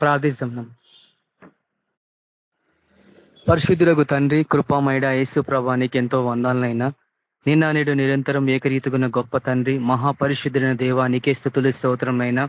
ప్రార్థిస్తాం పరిశుద్ధులకు తండ్రి కృపామైడ యేసు ప్రభానికి ఎంతో వందాలనైనా. నిన్న నేడు నిరంతరం ఏకరీతిగున్న గొప్ప తండ్రి మహాపరిశుద్ధుడైన దేవ నీకే స్థుతులు స్తోత్రమైనా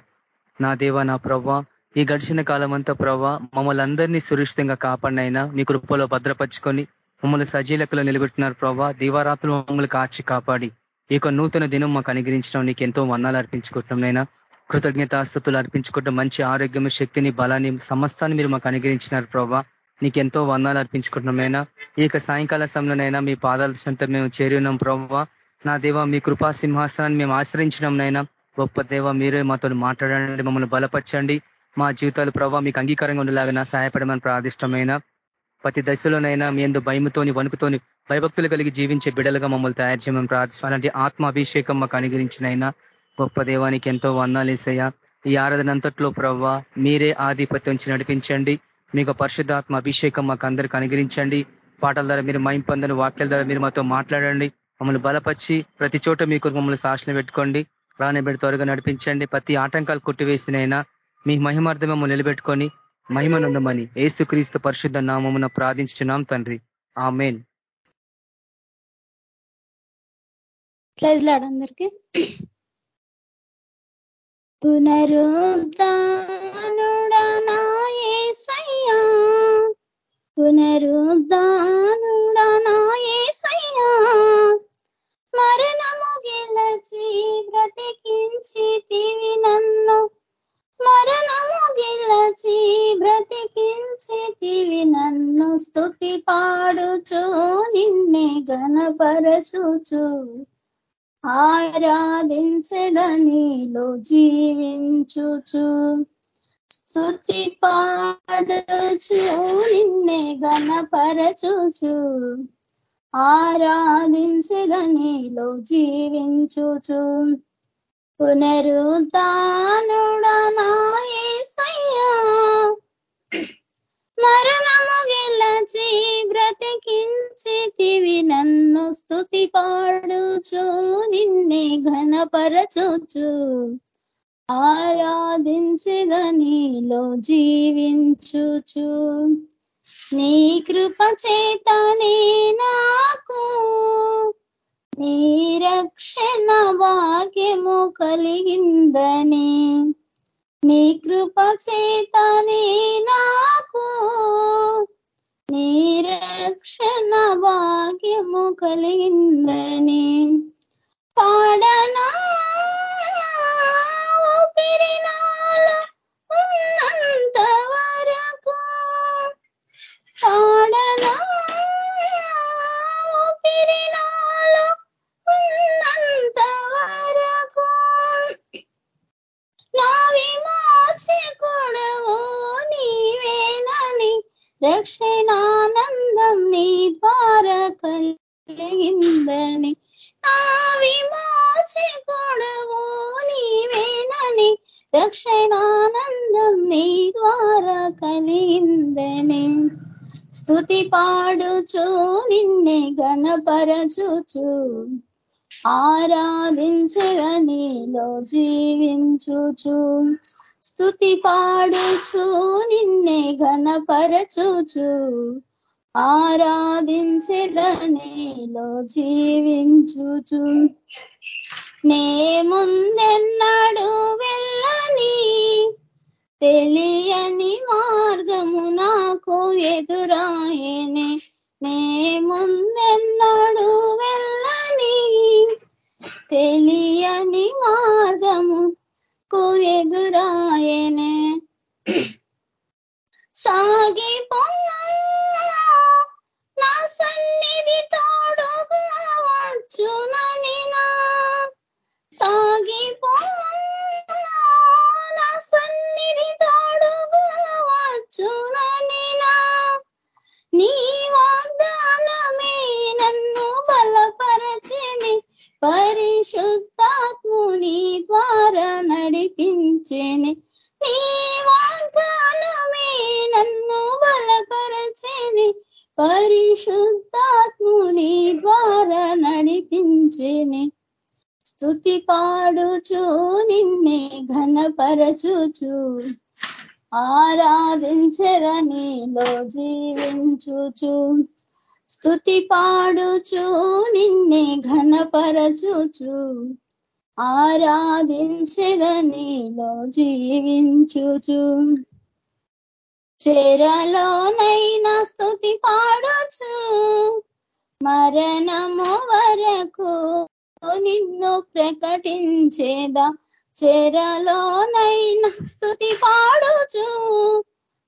నా దేవ నా ప్రవ్వ ఈ గడిచిన కాలం అంతా ప్రవ్వ మమ్మల్ని అందరినీ సురక్షితంగా కాపాడినైనా. మీ కృపలో భద్రపరుచుకొని మమ్మల్ని సజీలకలో నిలబెట్టినారు ప్రవ్వ దీవారాత్రులు మమ్మల్ని కాచి కాపాడి ఈ యొక్క నూతన దినం మాకు అనుగ్రహించడం నీకు ఎంతో వందాలు అర్పించుకుంటున్నాయినా కృతజ్ఞతాస్థుతులు అర్పించుకుంటూ మంచి ఆరోగ్యం శక్తిని బలాన్ని సమస్తాన్ని మీరు మాకు అనుగ్రహించినారు ప్రభా. నీకెంతో వందాలు అర్పించుకుంటున్నామైనా ఈ యొక్క సాయంకాల సమయంలోనైనా మీ పాదాల చెంత మేము చేరి ఉన్నాం ప్రభావ నా దేవ మీ కృపా సింహాసనాన్ని మేము ఆశ్రయించినాంనైనా గొప్ప దేవ మీరే మాతో మాట్లాడండి మమ్మల్ని బలపరచండి. మా జీవితాలు ప్రభావ మీకు అంగీకారంగా ఉండేలాగా సహాయపడమని ప్రాదిష్టమైన ప్రతి దశలోనైనా మీ ఎందు భయముతోని వణుకుతోని భయభక్తులు కలిగి జీవించే బిడలుగా మమ్మల్ని తయారు చేయమని ప్రార్థిస్తాం అలాంటి ఆత్మాభిషేకం మాకు అనుగ్రహించినైనా గొప్ప దేవానికి ఎంతో వందాలేసయ్యా ఈ ఆరాధన అంతట్లో ప్రవ్వ మీరే ఆధిపత్యం నడిపించండి. మీకు పరిశుద్ధాత్మ అభిషేకం మాకు అందరికి అనుగ్రహించండి. పాటల ద్వారా మీరు మైం పొందని వాక్యాల ద్వారా మీరు మాతో మాట్లాడండి. మమ్మల్ని బలపరిచి ప్రతి చోట మీకు మమ్మల్ని సాక్షణ పెట్టుకోండి. రానిబెడి త్వరగా నడిపించండి. ప్రతి ఆటంకాలు కొట్టివేసినైనా మీ మహిమార్థం మమ్మల్ని నిలబెట్టుకొని మహిమనుందమని ఏసుక్రీస్తు పరిశుద్ధ నామమున ప్రార్థించున్నాం తండ్రి. ఆ మెయిన్ అందరికీ. పునరుద్ధానుడనాయసయ్యా. పునరుద్ధానుడనాయసయ్యా. మరణము గెలచి బ్రతికించి తివి నన్ను. మరణము గెలచి బ్రతికించి తివి నన్ను స్థుతి పాడుచు నిన్నే గణపరచుచు ఆరాధించదనిలో జీవించుచు. స్థుతి పాడచు నిన్నే గణపరచుచు ఆరాధించదనిలో జీవించుచు. పునరుతానుడనాయ సయ్యా. మరణము గెలచి బ్రతికించితివి నన్ను స్థుతి పాడుచు నిన్నే ఘనపరచుచు. ఆరాధించదనిలో జీవించుచు. నీ కృప చేతనే నాకు నీ రక్షణ వాక్యము కలిగిందని. నీ కృప చేతనే నాకు నీ రక్షణ భాగ్యము కలిగిందని. పాడనా పిరినాలు ఉన్నంత వరకు పాడనా రక్షణానందం నీ ద్వారా కలిగిందని నా విమోచకుడవు నీవేనని రక్షణానందం నీ ద్వారా కలిగిందని స్థుతి పాడుచు నిన్నే గణపరచుచు ఆరాధించగనిలో జీవించుచు స్థుతి పాడుచు నిన్నే ఘనపరచుచు. ఆరాధించగనిలో జీవించుచు. నే ముందెన్నాడు వెళ్ళని తెలియని మార్గము నాకు ఎదురాయనే. నే ముందెన్నాడు వెళ్ళని తెలియని మార్గము ఎదురాయనే. సాగిపో నా సన్నిధి తోడుగా వచ్చునని నా నా సన్నిధి తోడుగా వచ్చునని నీ వాగ్దానమే నన్ను బలపరచని పరిశుద్ధాత్ముని ద్వారా బలపరచేని నీ వాగ్దానమే నన్ను బలపరచేని పరిశుద్ధాత్ముని ద్వారా నడిపించేని స్థుతి పాడుచు నిన్నే ఘనపరచుచు. ఆరాధించరనిలో జీవించుచు. స్థుతి పాడుచు నిన్నే ఘనపరచుచు. ఆరాధించదనిలో జీవించుచు. చెరలోనైనా స్థుతి పాడుచు. మరణము వరకు నిన్ను ప్రకటించేదా? చెరలోనైనా స్థుతి పాడుచు.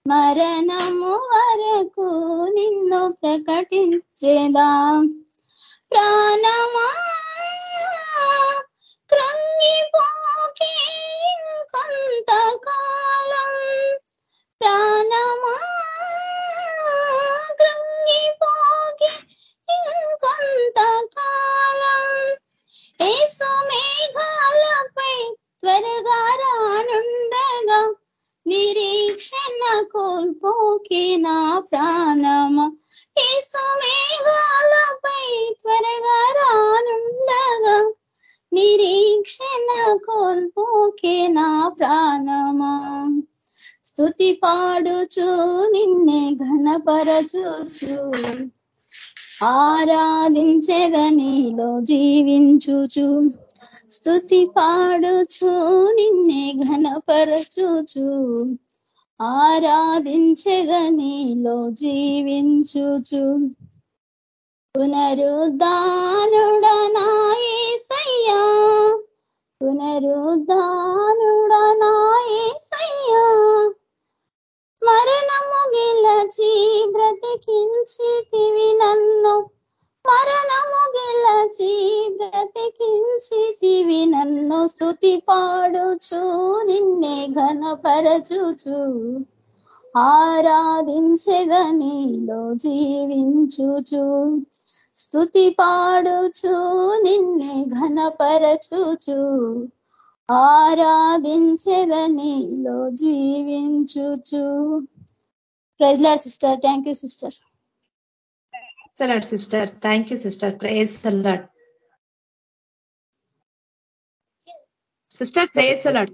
మరణము వరకు నిన్ను ప్రకటించేదా? ప్రాణమా కృంగిపోకే కొంతకాలం ప్రాణమా కృంగిపోకే ఇంకొంతకాలం ఏసు మేఘాలపై త్వరగా రానుండగా నిరీక్షణ కోల్పోకే నా ప్రాణమా. ఏసు మేఘాలపై త్వరగా రానుండగా కోల్పోకే నా ప్రాణమా. స్థుతి పాడుచు నిన్నే ఘనపరచుచు. ఆరాధించేదనిలో జీవించుచు. స్థుతి పాడుచు నిన్నే ఘనపరచుచు. ఆరాధించేదనిలో జీవించుచు. పునరుద్ధానుడనాయసయ్యా పునరుద్ధానుడనాయ్యా మరణము గెలచి బ్రతికించితివి నన్ను. మరణము గెలచి బ్రతికించితివి నన్ను. స్థుతి పాడుచు నిన్నే ఘనపరచుచు. ఆరాధించెదనిలో జీవించుచు. స్థుతి పాడుచు నిన్నే ఘనపరచుచు. ఆరాధించెదనిలో జీవించుచు. Praise Lord sister thank you sister Lord sister thank you sister praise Lord sister praise Lord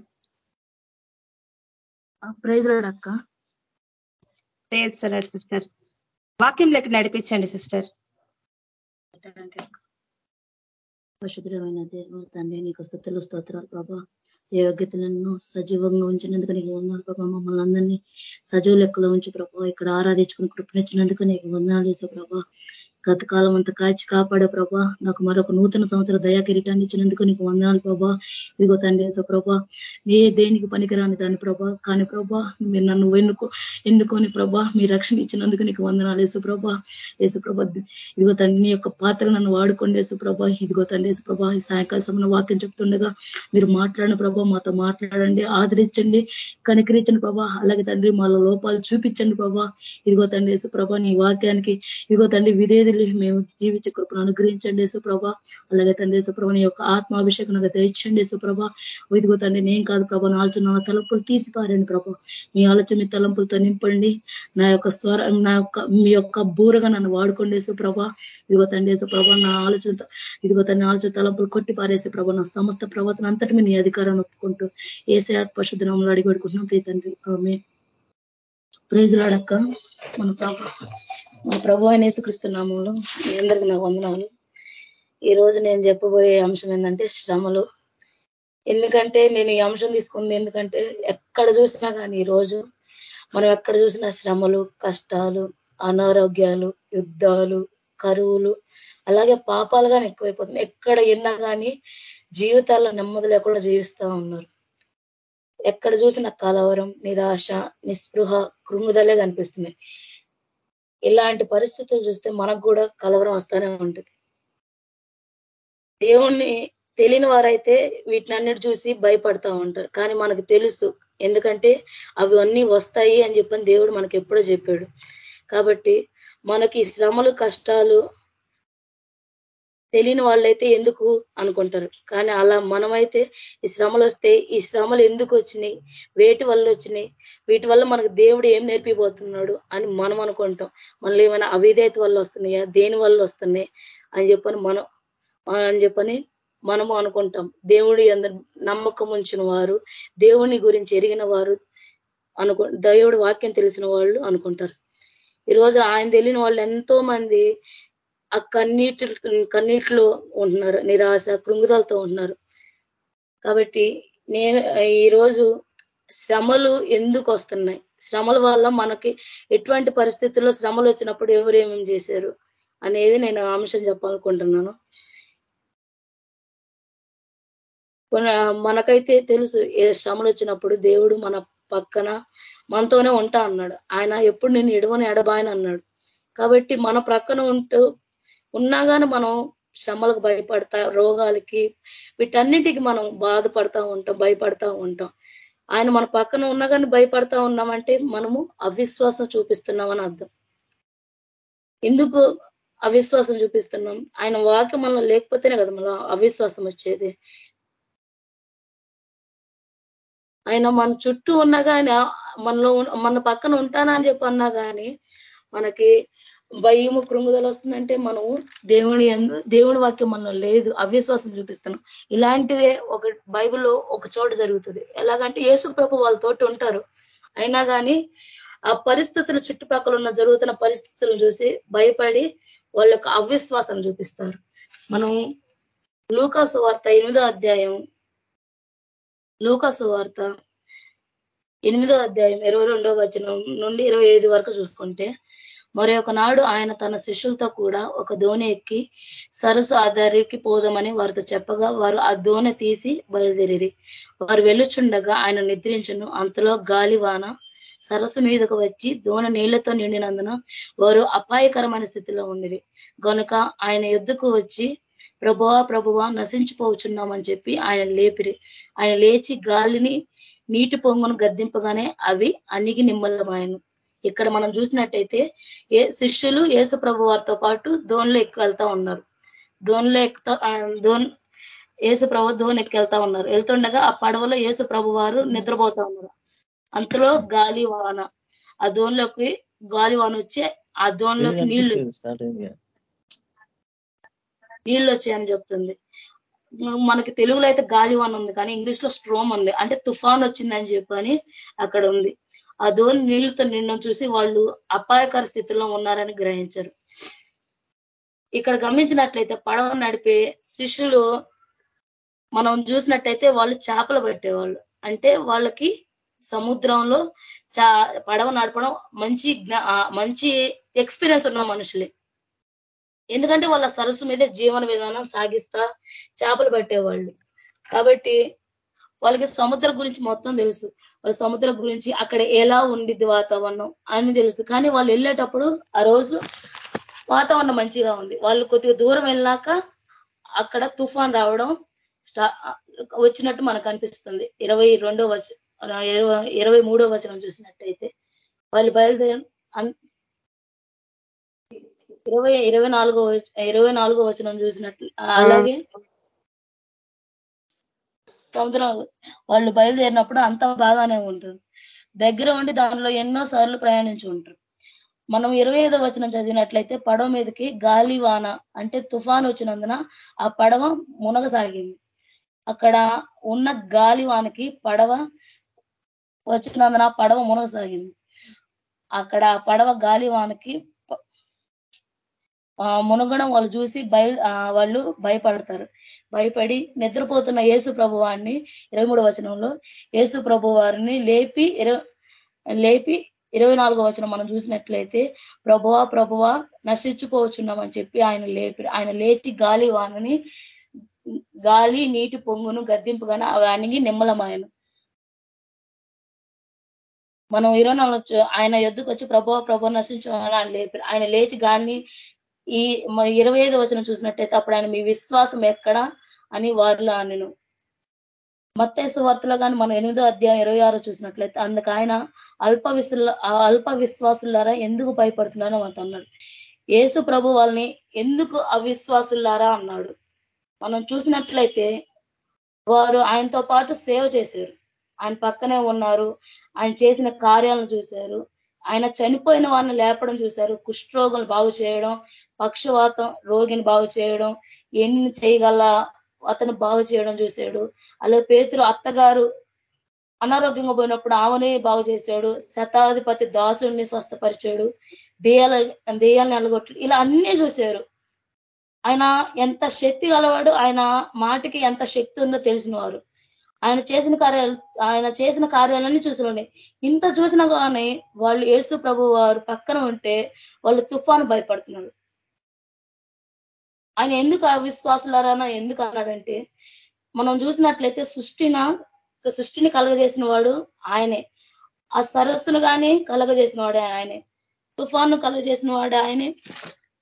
praise Lord అక్క. ప్రేజ్ లాడ్ సిస్టర్ వాక్యంలోకి నడిపించండి సిస్టర్ పరిశుద్ధమైన దేవ తండ్రి నీకు స్థుతులు స్తోత్రాలు ప్రభా. యోగ్యతలను సజీవంగా ఉంచినందుకు నీకు వందనాలు ప్రభా. మమ్మల్ని అందరినీ సజీవ లెక్కలో ఉంచి ప్రభా ఇక్కడ ఆరాధించుకుని కృపణించినందుకు నీకు వందనాలు వేసే ప్రభా. గతకాలం అంతా కాచి కాపాడే ప్రభా. నాకు మరొక నూతన సంవత్సర దయా కిరీటాన్ని ఇచ్చినందుకు నీకు వందనాలు ప్రభా. ఇదిగో తండ్రి ప్రభా ఏ దేనికి పనికిరాని దాని ప్రభా. కానీ ప్రభా మీరు నన్ను ఎన్నుకో ఎన్నుకొని ప్రభా మీ రక్షణ ఇచ్చినందుకు నీకు వందనాలు యేసుప్రభ యేసుప్రభ ఇదిగో తండ్రి నీ యొక్క పాత్ర నన్ను వాడుకోండి యేసుప్రభ ఇదిగో తండ్రి ప్రభా ఈ సాయంకాల సమయంలో వాక్యం చెప్తుండగా మీరు మాట్లాడిన ప్రభా మాతో మాట్లాడండి ఆదరించండి కనికరించండి ప్రభా. అలాగే తండ్రి మాలో లోపాలు చూపించండి ప్రభా. ఇదిగో తండ్రి వేసు ప్రభా నీ వాక్యానికి ఇదిగో తండ్రి తండ్రి మేము జీవించే కృపను అనుగ్రహించండి యేసుప్రభ. అలాగే తండ్రి యేసుప్రభ నీ యొక్క ఆత్మాభిషేకం దయచండి యేసుప్రభ. ఇదిగో తండ్రి నేను కాదు ప్రభ నా ఆలోచన నా తలంపులు తీసిపారండి ప్రభ. ప్రభా మీ ఆలోచన మీ తలంపులతో నింపండి. నా యొక్క స్వర నా యొక్క మీ యొక్క బూరగా నన్ను వాడుకోండి యేసుప్రభ. ఇదిగో తండ్రి యేసుప్రభ నా ఆలోచన ఇదిగో తండ్రి ఆలోచన తలంపులు కొట్టి పారేసే ప్రభా నా సమస్త ప్రవర్తన అంతటి మీ అధికారాన్ని ఒప్పుకుంటూ ఏసే పరిశుద్ధనంలో అడిగి పెట్టుకుంటున్నాం ప్రీతండ్రి ఆమె ప్రేజులాడక్క మన ప్రభు. మా ప్రభు అయిన యేసుక్రీస్తున్నామంలో మీ అందరికీ నాకు వందనాలు. ఈ రోజు నేను చెప్పబోయే అంశం ఏంటంటే శ్రమలు. ఎందుకంటే నేను ఈ అంశం తీసుకుంది ఎందుకంటే ఎక్కడ చూసినా కానీ ఈరోజు మనం ఎక్కడ చూసినా శ్రమలు కష్టాలు అనారోగ్యాలు యుద్ధాలు కరువులు అలాగే పాపాలు కానీ ఎక్కువైపోతుంది ఎక్కడ విన్నా కానీ జీవితాల్లో నెమ్మది లేకుండా జీవిస్తూ ఉన్నారు. ఎక్కడ చూసిన కలవరం నిరాశ నిస్పృహ కృంగుదలే కనిపిస్తున్నాయి. ఇలాంటి పరిస్థితులు చూస్తే మనకు కూడా కలవరం వస్తూనే ఉంటుంది. దేవుణ్ణి తెలియని వారైతే వీటినన్నిటి చూసి భయపడతా ఉంటారు. కానీ మనకు తెలుసు. ఎందుకంటే అవి అన్నీ వస్తాయి అని చెప్పని దేవుడు మనకి ఎప్పుడో చెప్పాడు. కాబట్టి మనకి శ్రమలు కష్టాలు తెలియని వాళ్ళైతే ఎందుకు అనుకుంటారు? కానీ అలా మనమైతే ఈ శ్రమలు వస్తే ఈ శ్రమలు ఎందుకు వచ్చినాయి? వేటి వల్ల వచ్చినాయి? వీటి వల్ల మనకు దేవుడు ఏం నేర్పిపోతున్నాడు అని మనం అనుకుంటాం. మనలో ఏమైనా అవిధేత వల్ల వస్తున్నాయా? దేని వల్ల వస్తున్నాయి? అని చెప్పని మనం అని చెప్పని మనము అనుకుంటాం. దేవుడి అందరు నమ్మకం ఉంచిన వారు దేవుని గురించి ఎరిగిన వారు అనుకో దేవుడి వాక్యం తెలిసిన వాళ్ళు అనుకుంటారు. ఈరోజు ఆయన తెలియని వాళ్ళు ఎంతో మంది ఆ కన్నీటి కన్నీటిలో ఉంటున్నారు నిరాశ కృంగుదలతో ఉంటున్నారు. కాబట్టి నేను ఈరోజు శ్రమలు ఎందుకు వస్తున్నాయి? శ్రమల వల్ల మనకి ఎటువంటి పరిస్థితుల్లో శ్రమలు వచ్చినప్పుడు ఎవరు ఏమేమి చేశారు అనేది నేను అంశం చెప్పాలనుకుంటున్నాను. మనకైతే తెలుసు ఏ శ్రమలు వచ్చినప్పుడు దేవుడు మన పక్కన మనతోనే ఉంటా అన్నాడు. ఆయన ఎప్పుడు నేను ఎడవని ఎడబాయని అన్నాడు. కాబట్టి మన ప్రక్కన ఉంటూ ఉన్నా కానీ మనం శ్రమలకు భయపడతా రోగాలకి వీటన్నిటికి మనం బాధపడతా ఉంటాం భయపడతా ఉంటాం. ఆయన మన పక్కన ఉన్నా కానీ భయపడతా ఉన్నామంటే మనము అవిశ్వాసం చూపిస్తున్నామని అర్థం. ఎందుకు అవిశ్వాసం చూపిస్తున్నాం? ఆయన వాక్యం మనలో లేకపోతేనే కదా మన అవిశ్వాసం వచ్చేది. ఆయన మన చుట్టూ ఉన్నా కానీ మనలో మన పక్కన ఉంటానని చెప్పి అన్నా కానీ మనకి భయము కృంగుదల వస్తుందంటే మనము దేవుని దేవుని వాక్యం మనం లేదు. అవిశ్వాసం చూపిస్తున్నాం. ఇలాంటిదే ఒక బైబిల్లో ఒక చోట జరుగుతుంది. ఎలాగంటే యేసు ప్రభు వాళ్ళతోటి ఉంటారు. అయినా కానీ ఆ పరిస్థితులు చుట్టుపక్కల ఉన్న జరుగుతున్న పరిస్థితులను చూసి భయపడి వాళ్ళ యొక్క అవిశ్వాసం చూపిస్తారు. మనం లూకాసు వార్త ఎనిమిదో అధ్యాయం లూకాసు వార్త ఎనిమిదో అధ్యాయం ఇరవై రెండో వచనం నుండి ఇరవై ఐదు వరకు చూసుకుంటే మరి నాడు ఆయన తన శిష్యులతో కూడా ఒక దోణి ఎక్కి సరస్సు ఆధారికి పోదామని వారితో చెప్పగా వారు ఆ దోణి తీసి బయలుదేరి వారు వెళ్ళుచుండగా ఆయన నిద్రించను. అంతలో గాలివాన సరస్సు మీదకు వచ్చి దోణ నీళ్ళతో నిండినందున వారు అపాయకరమైన స్థితిలో ఉండిరి. గనుక ఆయన ఎద్దుకు వచ్చి ప్రభువా ప్రభువా నశించిపోవచ్చున్నామని చెప్పి ఆయన లేపిరి. ఆయన లేచి గాలిని నీటి పొంగును గద్దింపగానే అవి అణిగి నిమ్మలమాయను. ఇక్కడ మనం చూసినట్టయితే ఏ శిష్యులు ఏసు ప్రభు వారితో పాటు దోన్లో వెళ్తా ఉన్నారు. దోన్లో ఎక్కుతా దోన్ ఏసు ప్రభు దోన్ వెళ్తా ఉన్నారు. వెళ్తుండగా ఆ పడవలో ఏసు ప్రభు వారు నిద్రపోతా ఉన్నారు. అంతలో గాలి వాన. ఆ దోన్లోకి గాలి వాన వచ్చి ఆ దోన్లోకి నీళ్ళు నీళ్ళు వచ్చాయని చెప్తుంది. మనకి తెలుగులో అయితే గాలివాన్ ఉంది కానీ ఇంగ్లీష్లో స్ట్రోమ్ ఉంది. అంటే తుఫాన్ వచ్చిందని చెప్పని అక్కడ ఉంది. ఆ ధోని నీళ్ళతో నిండడం చూసి వాళ్ళు అపాయకర స్థితిలో ఉన్నారని గ్రహించారు. ఇక్కడ గమనించినట్లయితే పడవ నడిపే శిష్యులు మనం చూసినట్టయితే వాళ్ళు చేపలు పట్టేవాళ్ళు. అంటే వాళ్ళకి సముద్రంలో చా పడవ నడపడం మంచి మంచి ఎక్స్పీరియన్స్ ఉన్న మనుషులే. ఎందుకంటే వాళ్ళ సరస్సు మీద జీవన విధానం సాగిస్తా చేపలు పట్టేవాళ్ళు. కాబట్టి వాళ్ళకి సముద్రం గురించి మొత్తం తెలుసు. వాళ్ళ సముద్రం గురించి అక్కడ ఎలా ఉండిద్ది వాతావరణం అని తెలుసు. కానీ వాళ్ళు వెళ్ళేటప్పుడు ఆ రోజు వాతావరణం మంచిగా ఉంది. వాళ్ళు కొద్దిగా దూరం వెళ్ళాక అక్కడ తుఫాన్ రావడం వచ్చినట్టు మనకు అనిపిస్తుంది. ఇరవై రెండో వచ ఇరవై మూడో వచనం చూసినట్టయితే వాళ్ళు బయలుదేరి ఇరవై ఇరవై నాలుగో ఇరవై నాలుగో వచనం చూసినట్లు అలాగే సముద్రం వాళ్ళు బయలుదేరినప్పుడు అంత బాగానే ఉంటారు దగ్గర ఉండి దానిలో ఎన్నో సార్లు ప్రయాణించి ఉంటారు. మనం ఇరవై ఐదో వచనం చదివినట్లయితే పడవ మీదకి గాలి వాన అంటే తుఫాన్ వచ్చినందున ఆ పడవ మునగసాగింది. అక్కడ ఉన్న గాలి వానకి పడవ వచ్చినందున పడవ మునగసాగింది. అక్కడ పడవ గాలి వానకి మునగడం వాళ్ళు చూసి భయ వాళ్ళు భయపడతారు. భయపడి నిద్రపోతున్న యేసు ప్రభు వారిని ఇరవై మూడు వచనంలో యేసు ప్రభు వారిని లేపి లేపి ఇరవై నాలుగో వచనం మనం చూసినట్లయితే ప్రభువా ప్రభువా నశించుకోవచ్చున్నామని చెప్పి ఆయన లేపి ఆయన లేచి గాలి వానని గాలి నీటి పొంగును గద్దింపుగానే అవి నిమ్మలమాయను. మనం ఇరవై నాలుగు ఆయన ఎద్దుకు వచ్చి ప్రభు ప్రభు నశించాలని ఆయన లేపి ఆయన లేచి గాలిని ఈ ఇరవై ఐదు వచనం చూసినట్టయితే అప్పుడు ఆయన మీ విశ్వాసం ఎక్కడ? అని వారిలో అనను మత్తేసు వార్తలో కానీ మనం ఎనిమిదో అధ్యాయం ఇరవై ఆరు చూసినట్లయితే అందుకు ఆయన అల్ప విశ్వ అల్ప విశ్వాసులారా ఎందుకు భయపడుతున్నారో అంత అన్నాడు. ఏసు ప్రభు వాళ్ళని ఎందుకు అవిశ్వాసులారా? అన్నాడు. మనం చూసినట్లయితే వారు ఆయనతో పాటు సేవ చేశారు. ఆయన పక్కనే ఉన్నారు. ఆయన చేసిన కార్యాలను చూశారు. ఆయన చనిపోయిన వారిని లేపడం చూశారు. కుష్ఠరోగులు బాగు చేయడం పక్షవాతం రోగిని బాగు చేయడం ఎన్ని చేయగల అతను బాగు చేయడం చూశాడు. అలా పేతురు అత్తగారు అనారోగ్యంగా పోయినప్పుడు ఆమెనే బాగు చేశాడు. శతాధిపతి దాసుని స్వస్థపరిచాడు. దేయాల దేయాలను నిలగొట్టాడు ఇలా అన్నీ చూశారు. ఆయన ఎంత శక్తి గలవాడు ఆయన మాటకి ఎంత శక్తి ఉందో తెలిసిన వారు. ఆయన చేసిన కార్యాలు ఆయన చేసిన కార్యాలన్నీ చూసిన ఇంత చూసినా కానీ వాళ్ళు ఏసు ప్రభు వారు పక్కన ఉంటే వాళ్ళు తుఫాను భయపడుతున్నారు. ఆయన ఎందుకు అవిశ్వాసులారా ఎందుకు అన్నాడంటే మనం చూసినట్లయితే సృష్టిన సృష్టిని కలగజేసిన వాడు ఆయనే. ఆ సరస్సును కానీ కలగజేసిన వాడే ఆయనే. తుఫాను కలగజేసిన వాడే ఆయనే.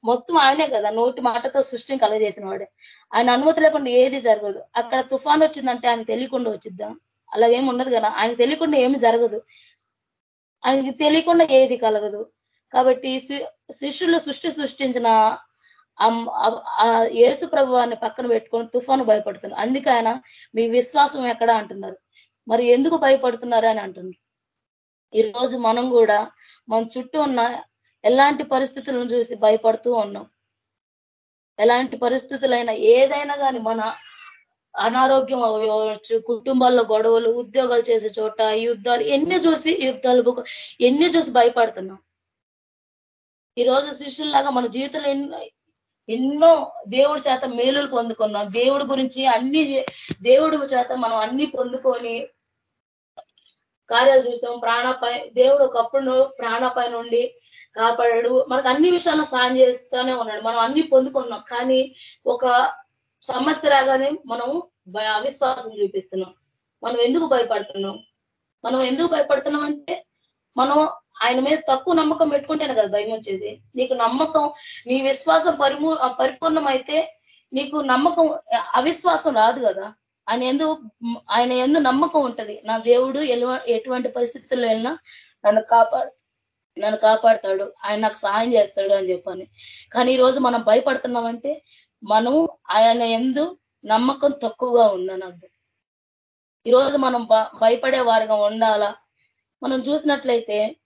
మొత్తం ఆయనే కదా నోటి మాటతో సృష్టిని కలగజేసిన వాడే. ఆయన అనుమతి లేకుండా ఏది జరగదు. అక్కడ తుఫాన్ వచ్చిందంటే ఆయన తెలియకుండా వచ్చిద్దాం. అలాగేమి ఉండదు కదా. ఆయన తెలియకుండా ఏమి జరగదు. ఆయనకి తెలియకుండా ఏది కలగదు. కాబట్టి శిష్యులు సృష్టి సృష్టించిన యేసు ప్రభువాన్ని పక్కన పెట్టుకొని తుఫాను భయపడుతున్నారు. అందుకే ఆయన మీ విశ్వాసం ఎక్కడ అంటున్నారు. మరి ఎందుకు భయపడుతున్నారు అని అంటున్నారు. ఈరోజు మనం కూడా మన చుట్టూ ఉన్న ఎలాంటి పరిస్థితులను చూసి భయపడుతూ ఉన్నాం. ఎలాంటి పరిస్థితులైనా ఏదైనా కానీ మన అనారోగ్యం అవ్వచ్చు కుటుంబాల్లో గొడవలు ఉద్యోగాలు చేసే చోట యుద్ధాలు ఎన్ని చూసి యుద్ధాలు ఎన్ని చూసి భయపడుతున్నాం. ఈరోజు శిష్యుల్లాగా మన జీవితంలో ఎన్నో దేవుడి చేత మేలులు పొందుకున్నాం. దేవుడి గురించి అన్ని దేవుడి చేత మనం అన్ని పొందుకొని కార్యాలు చూస్తాం. ప్రాణపై దేవుడు ఒకప్పుడు ప్రాణపాయ నుండి కాపాడాడు. మనకు అన్ని విషయాల్లో సాయం చేస్తూనే ఉన్నాడు. మనం అన్ని పొందుకున్నాం. కానీ ఒక సమస్య రాగానే మనం అవిశ్వాసం చూపిస్తున్నాం. మనం ఎందుకు భయపడుతున్నాం? మనం ఎందుకు భయపడుతున్నాం అంటే మనం ఆయన మీద తక్కువ నమ్మకం పెట్టుకుంటేనే కదా భయం వచ్చేది. నీకు నమ్మకం నీ విశ్వాసం పరిమూ పరిపూర్ణమైతే నీకు నమ్మకం అవిశ్వాసం రాదు కదా. ఆయన ఎందు ఆయన ఎందు నమ్మకం ఉంటది. నా దేవుడు ఎటువంటి పరిస్థితుల్లో వెళ్ళినా నన్ను కాపాడు నన్ను కాపాడతాడు ఆయన నాకు సహాయం చేస్తాడు అని చెప్పని. కానీ ఈ రోజు మనం భయపడుతున్నామంటే మనం ఆయన ఎందు నమ్మకం తక్కువగా ఉందని అర్థం ఈరోజు మనం భయపడే వారిగా ఉండాలా? మనం చూసినట్లయితే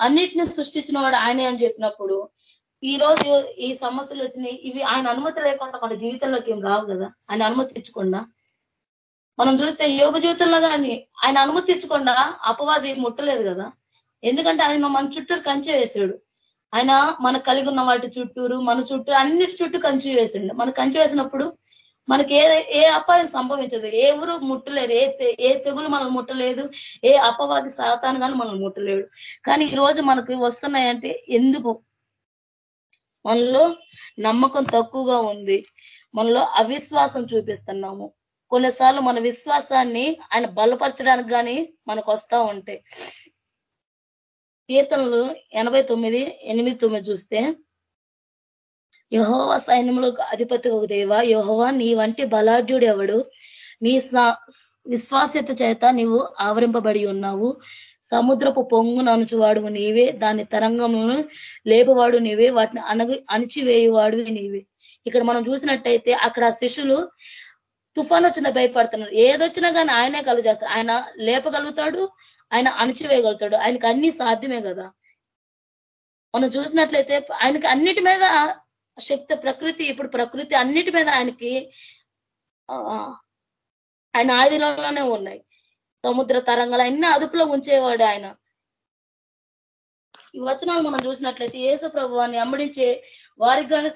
అన్నిటిని సృష్టించిన వాడు ఆయనే అని చెప్పినప్పుడు ఈ రోజు ఈ సమస్యలు వచ్చినాయి ఇవి ఆయన అనుమతి లేకుండా మన జీవితంలోకి ఏం రావు కదా? ఆయన అనుమతి ఇచ్చకుండా. మనం చూస్తే యోగ జీవితంలో కానీ ఆయన అనుమతి ఇచ్చకుండా అపవాది ముట్టలేదు కదా? ఎందుకంటే ఆయన మన చుట్టూరు కంచె వేసాడు. ఆయన మనకు కలిగి ఉన్న వాటి చుట్టూరు మన చుట్టూ అన్నిటి చుట్టూ కంచి వేసిండు. మన కంచి వేసినప్పుడు మనకి ఏ ఏ అపాయం సంభవించదు. ఎవరు ముట్టలేరు. ఏ ఏ తెగులు మనం ముట్టలేదు. ఏ అపవాది సాతాను కానీ మనం ముట్టలేడు. కానీ ఈ రోజు మనకి వస్తున్నాయంటే ఎందుకు? మనలో నమ్మకం తక్కువగా ఉంది. మనలో అవిశ్వాసం చూపిస్తున్నాము. కొన్నిసార్లు మన విశ్వాసాన్ని ఆయన బలపరచడానికి కానీ మనకు వస్తూ ఉంటాయి. కీర్తనలు ఎనభై తొమ్మిది ఎనిమిది తొమ్మిది చూస్తే యహోవ సైన్యములకు అధిపతి ఒక దేవ యహోవా నీ వంటి బలాఢ్యుడు ఎవడు నీ విశ్వాస్యత చేత నీవు ఆవరింపబడి ఉన్నావు. సముద్రపు పొంగు ననుచువాడు నీవే దాని తరంగమును లేపవాడు నీవే వాటిని అణగి అణిచివేయువాడు నీవే. ఇక్కడ మనం చూసినట్టయితే అక్కడ శిష్యులు తుఫాన్ వచ్చిన భయపడుతున్నారు. ఏదొచ్చినా కానీ ఆయనే కలుగు చేస్తారు. ఆయన లేపగలుగుతాడు ఆయన అణచివేయగలుగుతాడు. ఆయనకి అన్ని సాధ్యమే కదా. మనం చూసినట్లయితే ఆయనకి అన్నిటి మీద శక్తి ప్రకృతి ఇప్పుడు ప్రకృతి అన్నిటి మీద ఆయనకి ఆయన ఆదిలోనే ఉన్నాయి. సముద్ర తరంగాలు అన్ని అదుపులో ఉంచేవాడు ఆయన. ఈ వచనాలు మనం చూసినట్లయితే యేసు ప్రభువాన్ని అమ్మడించే వారికి కానీ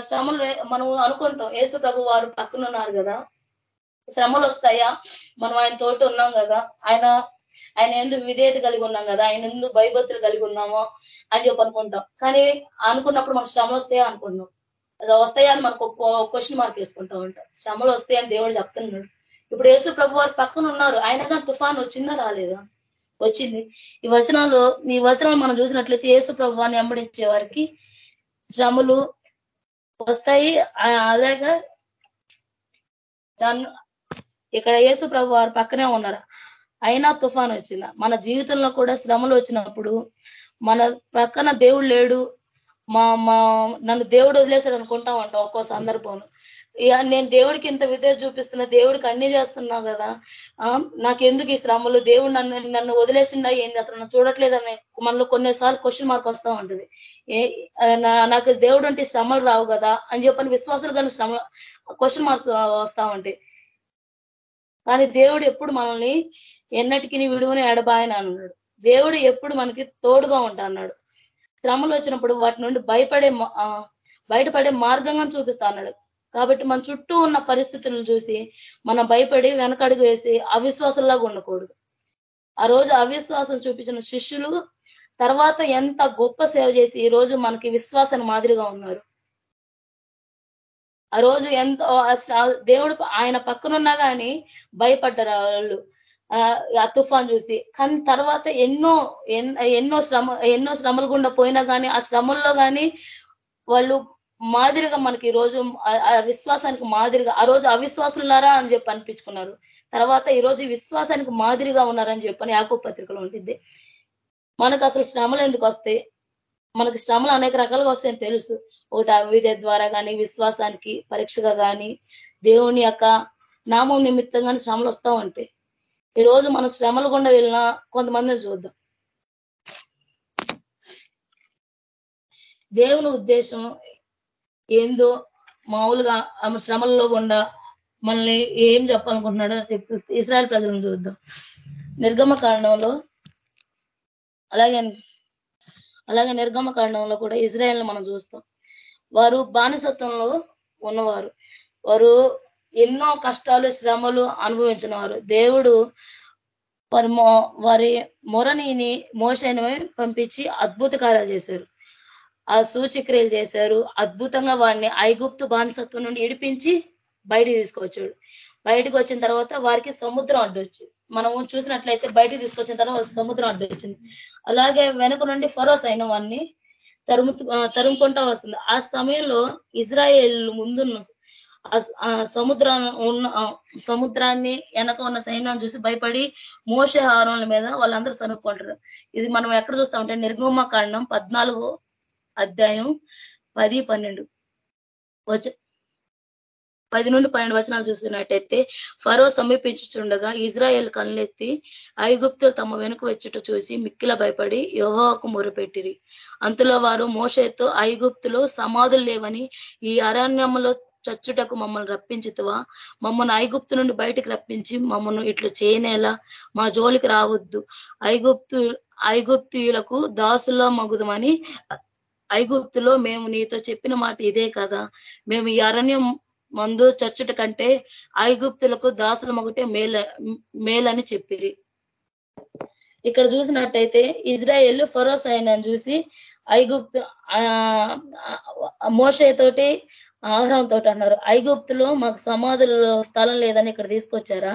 శ్రమలు మనం అనుకుంటాం. యేసు ప్రభు వారు పక్కన ఉన్నారు కదా. శ్రమలు వస్తాయా? మనం ఆయన తోటి ఉన్నాం కదా. ఆయన ఆయన ఎందుకు విధేయత కలిగి ఉన్నాం కదా ఆయన ఎందుకు భయభక్తులు కలిగి ఉన్నామో అని చెప్పి అనుకుంటాం. కానీ అనుకున్నప్పుడు మనకు శ్రమలు వస్తాయా అనుకుంటున్నాం. వస్తాయా అని మనకు క్వశ్చన్ మార్క్ వేసుకుంటా ఉంటాం శ్రమలు వస్తాయని దేవుడు చెప్తున్నాడు. ఇప్పుడు యేసు ప్రభు వారు పక్కన ఉన్నారు. ఆయన కానీ తుఫాన్ వచ్చిందా రాలేదా? వచ్చింది. ఈ వచనాలు ఈ వచనాలు మనం చూసినట్లయితే యేసు ప్రభువాన్ని వెంబడించే వారికి శ్రమలు వస్తాయి. అలాగా ఇక్కడ యేసు ప్రభు వారు పక్కనే ఉన్నారు. అయినా తుఫాన్ వచ్చిందా? మన జీవితంలో కూడా శ్రమలు వచ్చినప్పుడు మన ప్రక్కన దేవుడు లేడు. మా మా నన్ను దేవుడు వదిలేశాడు అనుకుంటా ఉంటాం ఒక్కో సందర్భంలో. నేను దేవుడికి ఇంత విధేయ చూపిస్తున్నా దేవుడికి అన్ని చేస్తున్నా కదా నాకు ఎందుకు ఈ శ్రమలు? దేవుడు నన్ను నన్ను వదిలేసిందా ఏంది? అసలు నన్ను చూడట్లేదనే మనలో కొన్నిసార్లు క్వశ్చన్ మార్క్ వస్తూ ఉంటుంది. నాకు దేవుడు అంటే శ్రమలు రావు కదా అని చెప్పని విశ్వాసాలు కానీ శ్రమ క్వశ్చన్ మార్క్స్ వస్తా ఉంటాయి. కానీ దేవుడు ఎప్పుడు మనల్ని ఎన్నటికి విడువని ఎడబాయని అన్నాడు. దేవుడు ఎప్పుడు మనకి తోడుగా ఉంటా అన్నాడు. శ్రమలు వచ్చినప్పుడు వాటి నుండి భయపడే బయటపడే మార్గంగా చూపిస్తా అన్నాడు. కాబట్టి మన చుట్టూ ఉన్న పరిస్థితులను చూసి మనం భయపడి వెనకడుగు వేసి అవిశ్వాసంలాగా ఉండకూడదు. ఆ రోజు అవిశ్వాసం చూపించిన శిష్యులు తర్వాత ఎంత గొప్ప సేవ చేసి ఈ రోజు మనకి విశ్వాసాన్ని మాదిరిగా ఉన్నారు. ఆ రోజు ఎంతో దేవుడు ఆయన పక్కనున్నా కానీ భయపడ్డారు వాళ్ళు. ఆ తుఫాన్ చూసి. కానీ తర్వాత ఎన్నో ఎన్నో శ్రమ ఎన్నో శ్రమలు గుండా పోయినా కానీ ఆ శ్రమల్లో కానీ వాళ్ళు మాదిరిగా మనకి ఈ రోజు విశ్వాసానికి మాదిరిగా ఆ రోజు అవిశ్వాసులారా అని చెప్పి అనిపించుకున్నారు. తర్వాత ఈ రోజు విశ్వాసానికి మాదిరిగా ఉన్నారని చెప్పని యాకో పత్రికలో ఉంటుంది మనకు అసలు శ్రమలు ఎందుకు వస్తాయి? మనకు శ్రమలు అనేక రకాలుగా వస్తాయని తెలుసు. ఒకటి అవిద్య ద్వారా కానీ విశ్వాసానికి పరీక్షగా కానీ దేవుని యొక్క నామం నిమిత్తంగానే శ్రమలు వస్తూ ఉంటాయి. ఈ రోజు మనం శ్రమలు గుండా వెళ్ళినా కొంతమందిని చూద్దాం. దేవుని ఉద్దేశం ఏందో మామూలుగా ఆమె శ్రమల్లో గుండా మనల్ని ఏం చెప్పాలనుకుంటున్నాడో ఇస్రాయల్ ప్రజలను చూద్దాం. నిర్గమ కారణంలో అలాగే అలాగే నిర్గమ కారణంలో కూడా ఇజ్రాయల్ని మనం చూస్తాం. వారు బానిసత్వంలో ఉన్నవారు. వారు ఎన్నో కష్టాలు శ్రమలు అనుభవించినారు దేవుడు వారి వారి మొరనిని మోసను పంపించి అద్భుత కార్యాలు చేశారు. ఆ సూచిక్రియలు చేశారు. అద్భుతంగా వాడిని ఐగుప్తు బానిసత్వం నుండి ఇడిపించి బయటికి తీసుకొచ్చాడు. బయటకు వచ్చిన తర్వాత వారికి సముద్రం అడ్డొచ్చు మనము చూసినట్లయితే బయటకు తీసుకొచ్చిన తర్వాత సముద్రం అడ్డొచ్చింది అలాగే వెనుక నుండి ఫరోస్ అయిన వాడిని తరుము తరుముకుంటా వస్తుంది. ఆ సమయంలో ఇజ్రాయేల్ ముందున్న ఆ సముద్రం ఉన్న సముద్రాన్ని వెనక ఉన్న సైన్యాన్ని చూసి భయపడి మోస హారణల మీద వాళ్ళందరూ సనుక్కుంటారు. ఇది మనం ఎక్కడ చూస్తామంటే నిర్గమ కాండం పద్నాలుగు అధ్యాయం పది పన్నెండు. వచ పది నుండి పన్నెండు వచనాలు చూసినట్టయితే ఫరో సమీపించుచుండగా ఇజ్రాయెల్ కళ్ళెత్తి ఐగుప్తులు తమ వెనుక వచ్చుట చూసి మిక్కిల భయపడి యోహోకు మొరుపెట్టిరి. అంతలో వారు మోషేతో ఐగుప్తులో సమాధులు లేవని ఈ అరణ్యంలో చచ్చుటకు మమ్మల్ని రప్పించుతువా? మమ్మల్ని ఐగుప్తు నుండి బయటకు రప్పించి మమ్మల్ని ఇట్లు చేయనేలా? మా జోలికి రావద్దు. ఐగుప్తు ఐగుప్తులకు దాసుల్లో మగుదమని ఐగుప్తులో మేము నీతో చెప్పిన మాట ఇదే కదా. మేము ఈ అరణ్యం మందు చచ్చుట కంటే ఐగుప్తులకు దాసుల మగుటే మేల మేలని చెప్పిరి. ఇక్కడ చూసినట్టయితే ఇజ్రాయేల్ ఫరోస్ అయిన చూసి ఐగుప్తు మోసతోటి ఆహారంతో అన్నారు ఐగుప్తులో మాకు సమాధుల స్థలం లేదని ఇక్కడ తీసుకొచ్చారా?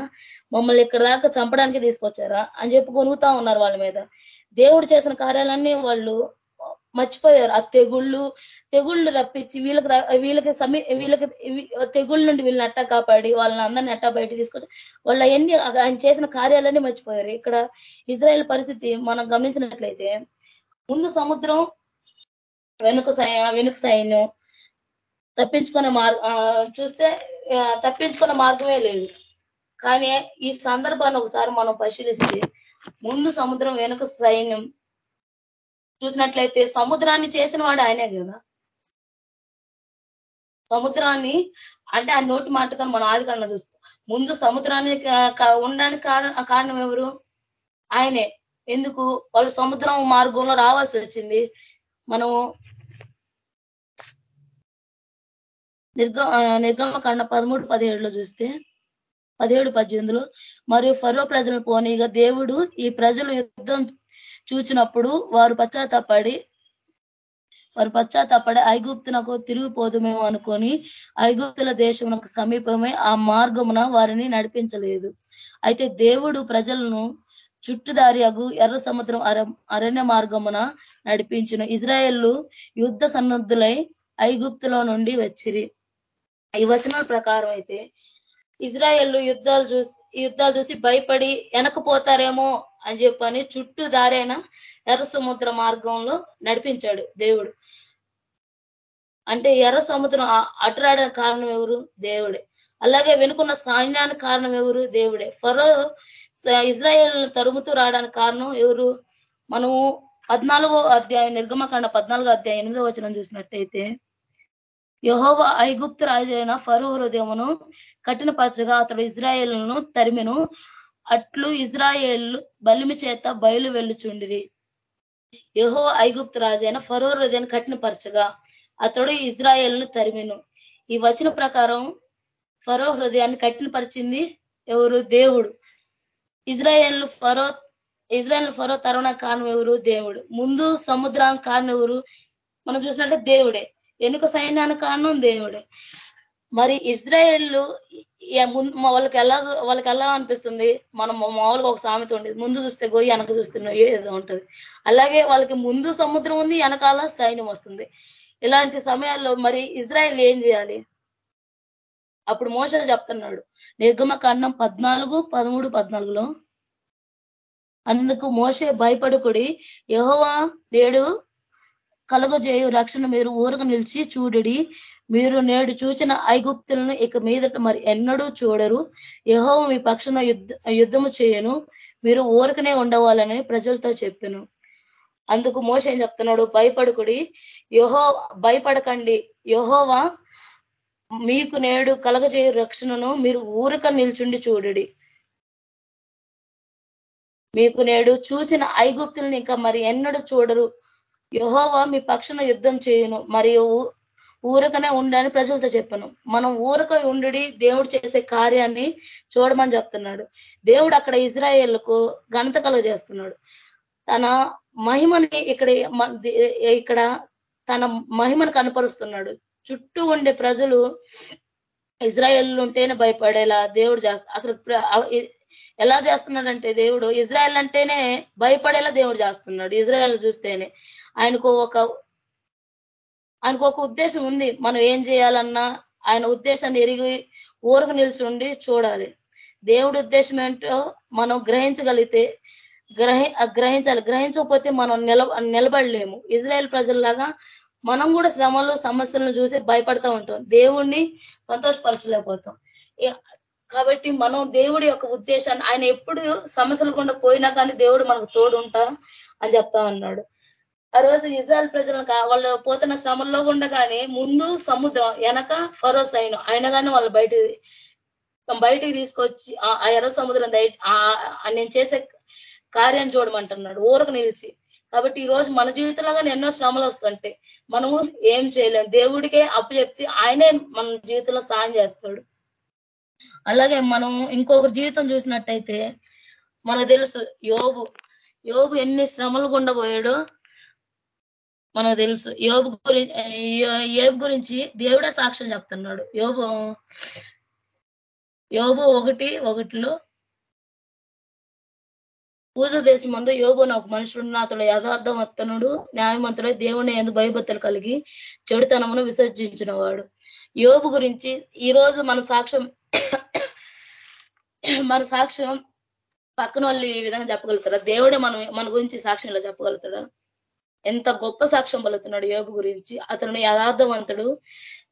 మమ్మల్ని ఇక్కడ దాకా చంపడానికి తీసుకొచ్చారా? అని చెప్పి కొనుగుతా ఉన్నారు వాళ్ళ మీద. దేవుడు చేసిన కార్యాలన్నీ వాళ్ళు మర్చిపోయారు. ఆ తెగుళ్ళు తెగుళ్ళు రప్పించి వీళ్ళకి వీళ్ళకి సమీ వీళ్ళకి తెగుళ్ళ నుండి వీళ్ళని అట్టా కాపాడి వాళ్ళని అందరినీ అట్టా బయట తీసుకొచ్చి వాళ్ళు అవన్నీ ఆయన చేసిన కార్యాలన్నీ మర్చిపోయారు. ఇక్కడ ఇజ్రాయెల్ పరిస్థితి మనం గమనించినట్లయితే ముందు సముద్రం వెనుక వెనుక సైన్యం తప్పించుకునే మార్గం చూస్తే తప్పించుకునే మార్గమే లేదు. కానీ ఈ సందర్భాన్ని ఒకసారి మనం పరిశీలిస్తే ముందు సముద్రం వెనుక సైన్యం చూసినట్లయితే సముద్రాన్ని చేసిన వాడు ఆయనే కదా. సముద్రాన్ని అంటే ఆ నోటి మాటతో మనం ఆది కన్నా చూస్తాం. ముందు సముద్రాన్ని ఉండడానికి కారణం ఎవరు? ఆయనే. ఎందుకు? వాళ్ళు సముద్రం మార్గంలో రావాల్సి వచ్చింది. మనము నిర్గమ నిర్గమ కన్న పదమూడు పదిహేడులో చూస్తే పదిహేడు పద్దెనిమిదిలో మరియు ఫరో ప్రజలను పోనీగా దేవుడు ఈ ప్రజలు యుద్ధం చూచినప్పుడు వారు పశ్చాత్తాపడి వారు పశ్చాత్తాపడి ఐగుప్తునకు తిరిగిపోదుమేమో అనుకొని ఐగుప్తుల దేశమునకు సమీపమే ఆ మార్గమున వారిని నడిపించలేదు. అయితే దేవుడు ప్రజలను చుట్టుదారి అగు ఎర్ర సముద్రం అరణ్య మార్గమున నడిపించిన. ఇజ్రాయెల్లు యుద్ధ సన్నద్ధులై ఐగుప్తులో నుండి వచ్చిరి. ఈ వచనాల ప్రకారం అయితే ఇజ్రాయెల్ యుద్ధాలు చూసి యుద్ధాలు చూసి భయపడి వెనకపోతారేమో అని చెప్పని చుట్టూ దారైన ఎర్ర సముద్ర మార్గంలో నడిపించాడు దేవుడు. అంటే ఎర్ర సముద్రం అటురాడడానికి కారణం ఎవరు? దేవుడే. అలాగే వెనుకున్న సైన్యానికి కారణం ఎవరు? దేవుడే. ఫరో ఇజ్రాయెల్ తరుముతూ రావడానికి కారణం ఎవరు? మనము పద్నాలుగో అధ్యాయం నిర్గమకాండ పద్నాలుగో అధ్యాయం ఎనిమిదో వచనం చూసినట్టయితే యహోవ ఐగుప్తు రాజైన ఫరో హృదయమును కఠినపరచగా అతడు ఇజ్రాయేళ్ళను తరిమెను. అట్లు ఇజ్రాయేల్ బలిమి చేత బయలు వెళ్ళుచుండిరి. యహో ఐగుప్తు రాజైన ఫరో హృదయాన్ని కఠినపరచగా అతడు ఇజ్రాయేల్ను తరిమెను. ఈ వచన ప్రకారం ఫరో హృదయాన్ని కఠినపరిచింది ఎవరు? దేవుడు. ఇజ్రాయేల్ ఫరో ఇజ్రాయల్ ఫరో తరుణ కారణం ఎవరు? దేవుడు. ముందు సముద్రానికి కారణం ఎవరు? మనం చూసినట్టే దేవుడే. వెనుక సైన్యానికి కారణం దేవుడే. మరి ఇజ్రాయేల్ వాళ్ళకి ఎలా వాళ్ళకి ఎలా అనిపిస్తుంది? మనం మామూలుగా ఒక సామెత ఉండేది ముందు చూస్తే గోయి వెనక చూస్తున్నాయి ఏదో ఉంటుంది. అలాగే వాళ్ళకి ముందు సముద్రం ఉంది వెనకాల సైన్యం వస్తుంది. ఇలాంటి సమయాల్లో మరి ఇజ్రాయెల్ ఏం చేయాలి? అప్పుడు మోస చెప్తున్నాడు నిర్గమ కాండం పద్నాలుగు పదమూడు పద్నాలుగులో. అందుకు మోసే భయపడుకుడి యహోవా నేడు కలుగజేయు. రక్షణ మీరు ఊరకు నిలిచి చూడడి. మీరు నేడు చూచిన ఐగుప్తులను ఇక మీదట మరి ఎన్నడూ చూడరు. యహో మీ పక్షన యుద్ధము చేయను. మీరు ఊరకనే ఉండవాలని ప్రజలతో చెప్పాను. అందుకు మోస ఏం చెప్తున్నాడు? భయపడుకుడి. యహో భయపడకండి. యహోవా మీకు నేడు కలగజేయు రక్షణను మీరు ఊరక నిల్చుండి చూడడి. మీకు నేడు చూసిన ఐగుప్తులను ఇంకా మరి ఎన్నడూ చూడరు. యహోవా మీ పక్షన యుద్ధం చేయను మరియు ఊరకనే ఉండని ప్రజలతో చెప్పను. మనం ఊరక ఉండి దేవుడు చేసే కార్యాన్ని చూడమని చెప్తున్నాడు. దేవుడు అక్కడ ఇజ్రాయేళ్ళకు ఘనత కలుగజేస్తున్నాడు. తన మహిమని ఇక్కడ ఇక్కడ తన మహిమను కనపరుస్తున్నాడు. చుట్టూ ఉండే ప్రజలు ఇజ్రాయేల్ ఉంటేనే భయపడేలా దేవుడు చేస్తా అసలు ఎలా చేస్తున్నాడంటే దేవుడు ఇజ్రాయెల్ అంటేనే భయపడేలా దేవుడు చేస్తున్నాడు ఇజ్రాయెల్ చూస్తేనే. ఆయనకు ఒక ఆయనకు ఒక ఉద్దేశం ఉంది. మనం ఏం చేయాలన్నా ఆయన ఉద్దేశాన్ని ఎరిగి ఊరకు నిల్చుండి చూడాలి. దేవుడి ఉద్దేశం ఏంటో మనం గ్రహించగలిగితే గ్రహి గ్రహించాలి. గ్రహించకపోతే మనం నిల నిలబడలేము. ఇజ్రాయెల్ ప్రజల్లాగా మనం కూడా శ్రమలు సమస్యలను చూసి భయపడతా ఉంటాం. దేవుణ్ణి సంతోషపరచలేకపోతాం. కాబట్టి మనం దేవుడి యొక్క ఉద్దేశాన్ని ఆయన ఎప్పుడు సమస్యలు కూడా పోయినా కానీ దేవుడు మనకు తోడుంటా అని చెప్తా ఉన్నాడు. ఆ రోజు ఇజ్రాయల్ ప్రజలను వాళ్ళు పోతున్న శ్రమంలో ఉండగానే ముందు సముద్రం వెనక ఫరో సైన్ అయినా కానీ వాళ్ళు బయట బయటికి తీసుకొచ్చి ఆ ఎర్ర సముద్రం నేను చేసే కార్యం చూడమంటున్నాడు. ఊరకు నిలిచి. కాబట్టి ఈ రోజు మన జీవితంలో కానీ ఎన్నో శ్రమలు వస్తుంటాయి. మనము ఏం చేయలేము దేవుడికే అప్పు చెప్తే ఆయనే మన జీవితంలో సాయం చేస్తాడు. అలాగే మనం ఇంకొకరి జీవితం చూసినట్టయితే మనకు తెలుసు యోబు. యోబు ఎన్ని శ్రమలు గుండబోయాడో మనకు తెలుసు. యోబు గురించి యోబు గురించి దేవుడే సాక్ష్యం చెప్తున్నాడు. యోబు యోబు ఒకటి ఒకటిలో పూజ దేశం ముందు యోగున ఒక మనుషుడు అతడు అత్తనుడు న్యాయమంతుడు దేవుని ఎందు భయభత్తలు కలిగి చెడుతనమును విసర్జించిన వాడు యోగు గురించి ఈ రోజు మన సాక్ష్యం మన సాక్ష్యం పక్కన వాళ్ళు ఈ విధంగా చెప్పగలుగుతారా? దేవుడే మనం మన గురించి సాక్ష్యం ఇలా చెప్పగలుగుతాడా? ఎంత గొప్ప సాక్ష్యం పలుతున్నాడు యోబు గురించి. అతను యథార్థవంతుడు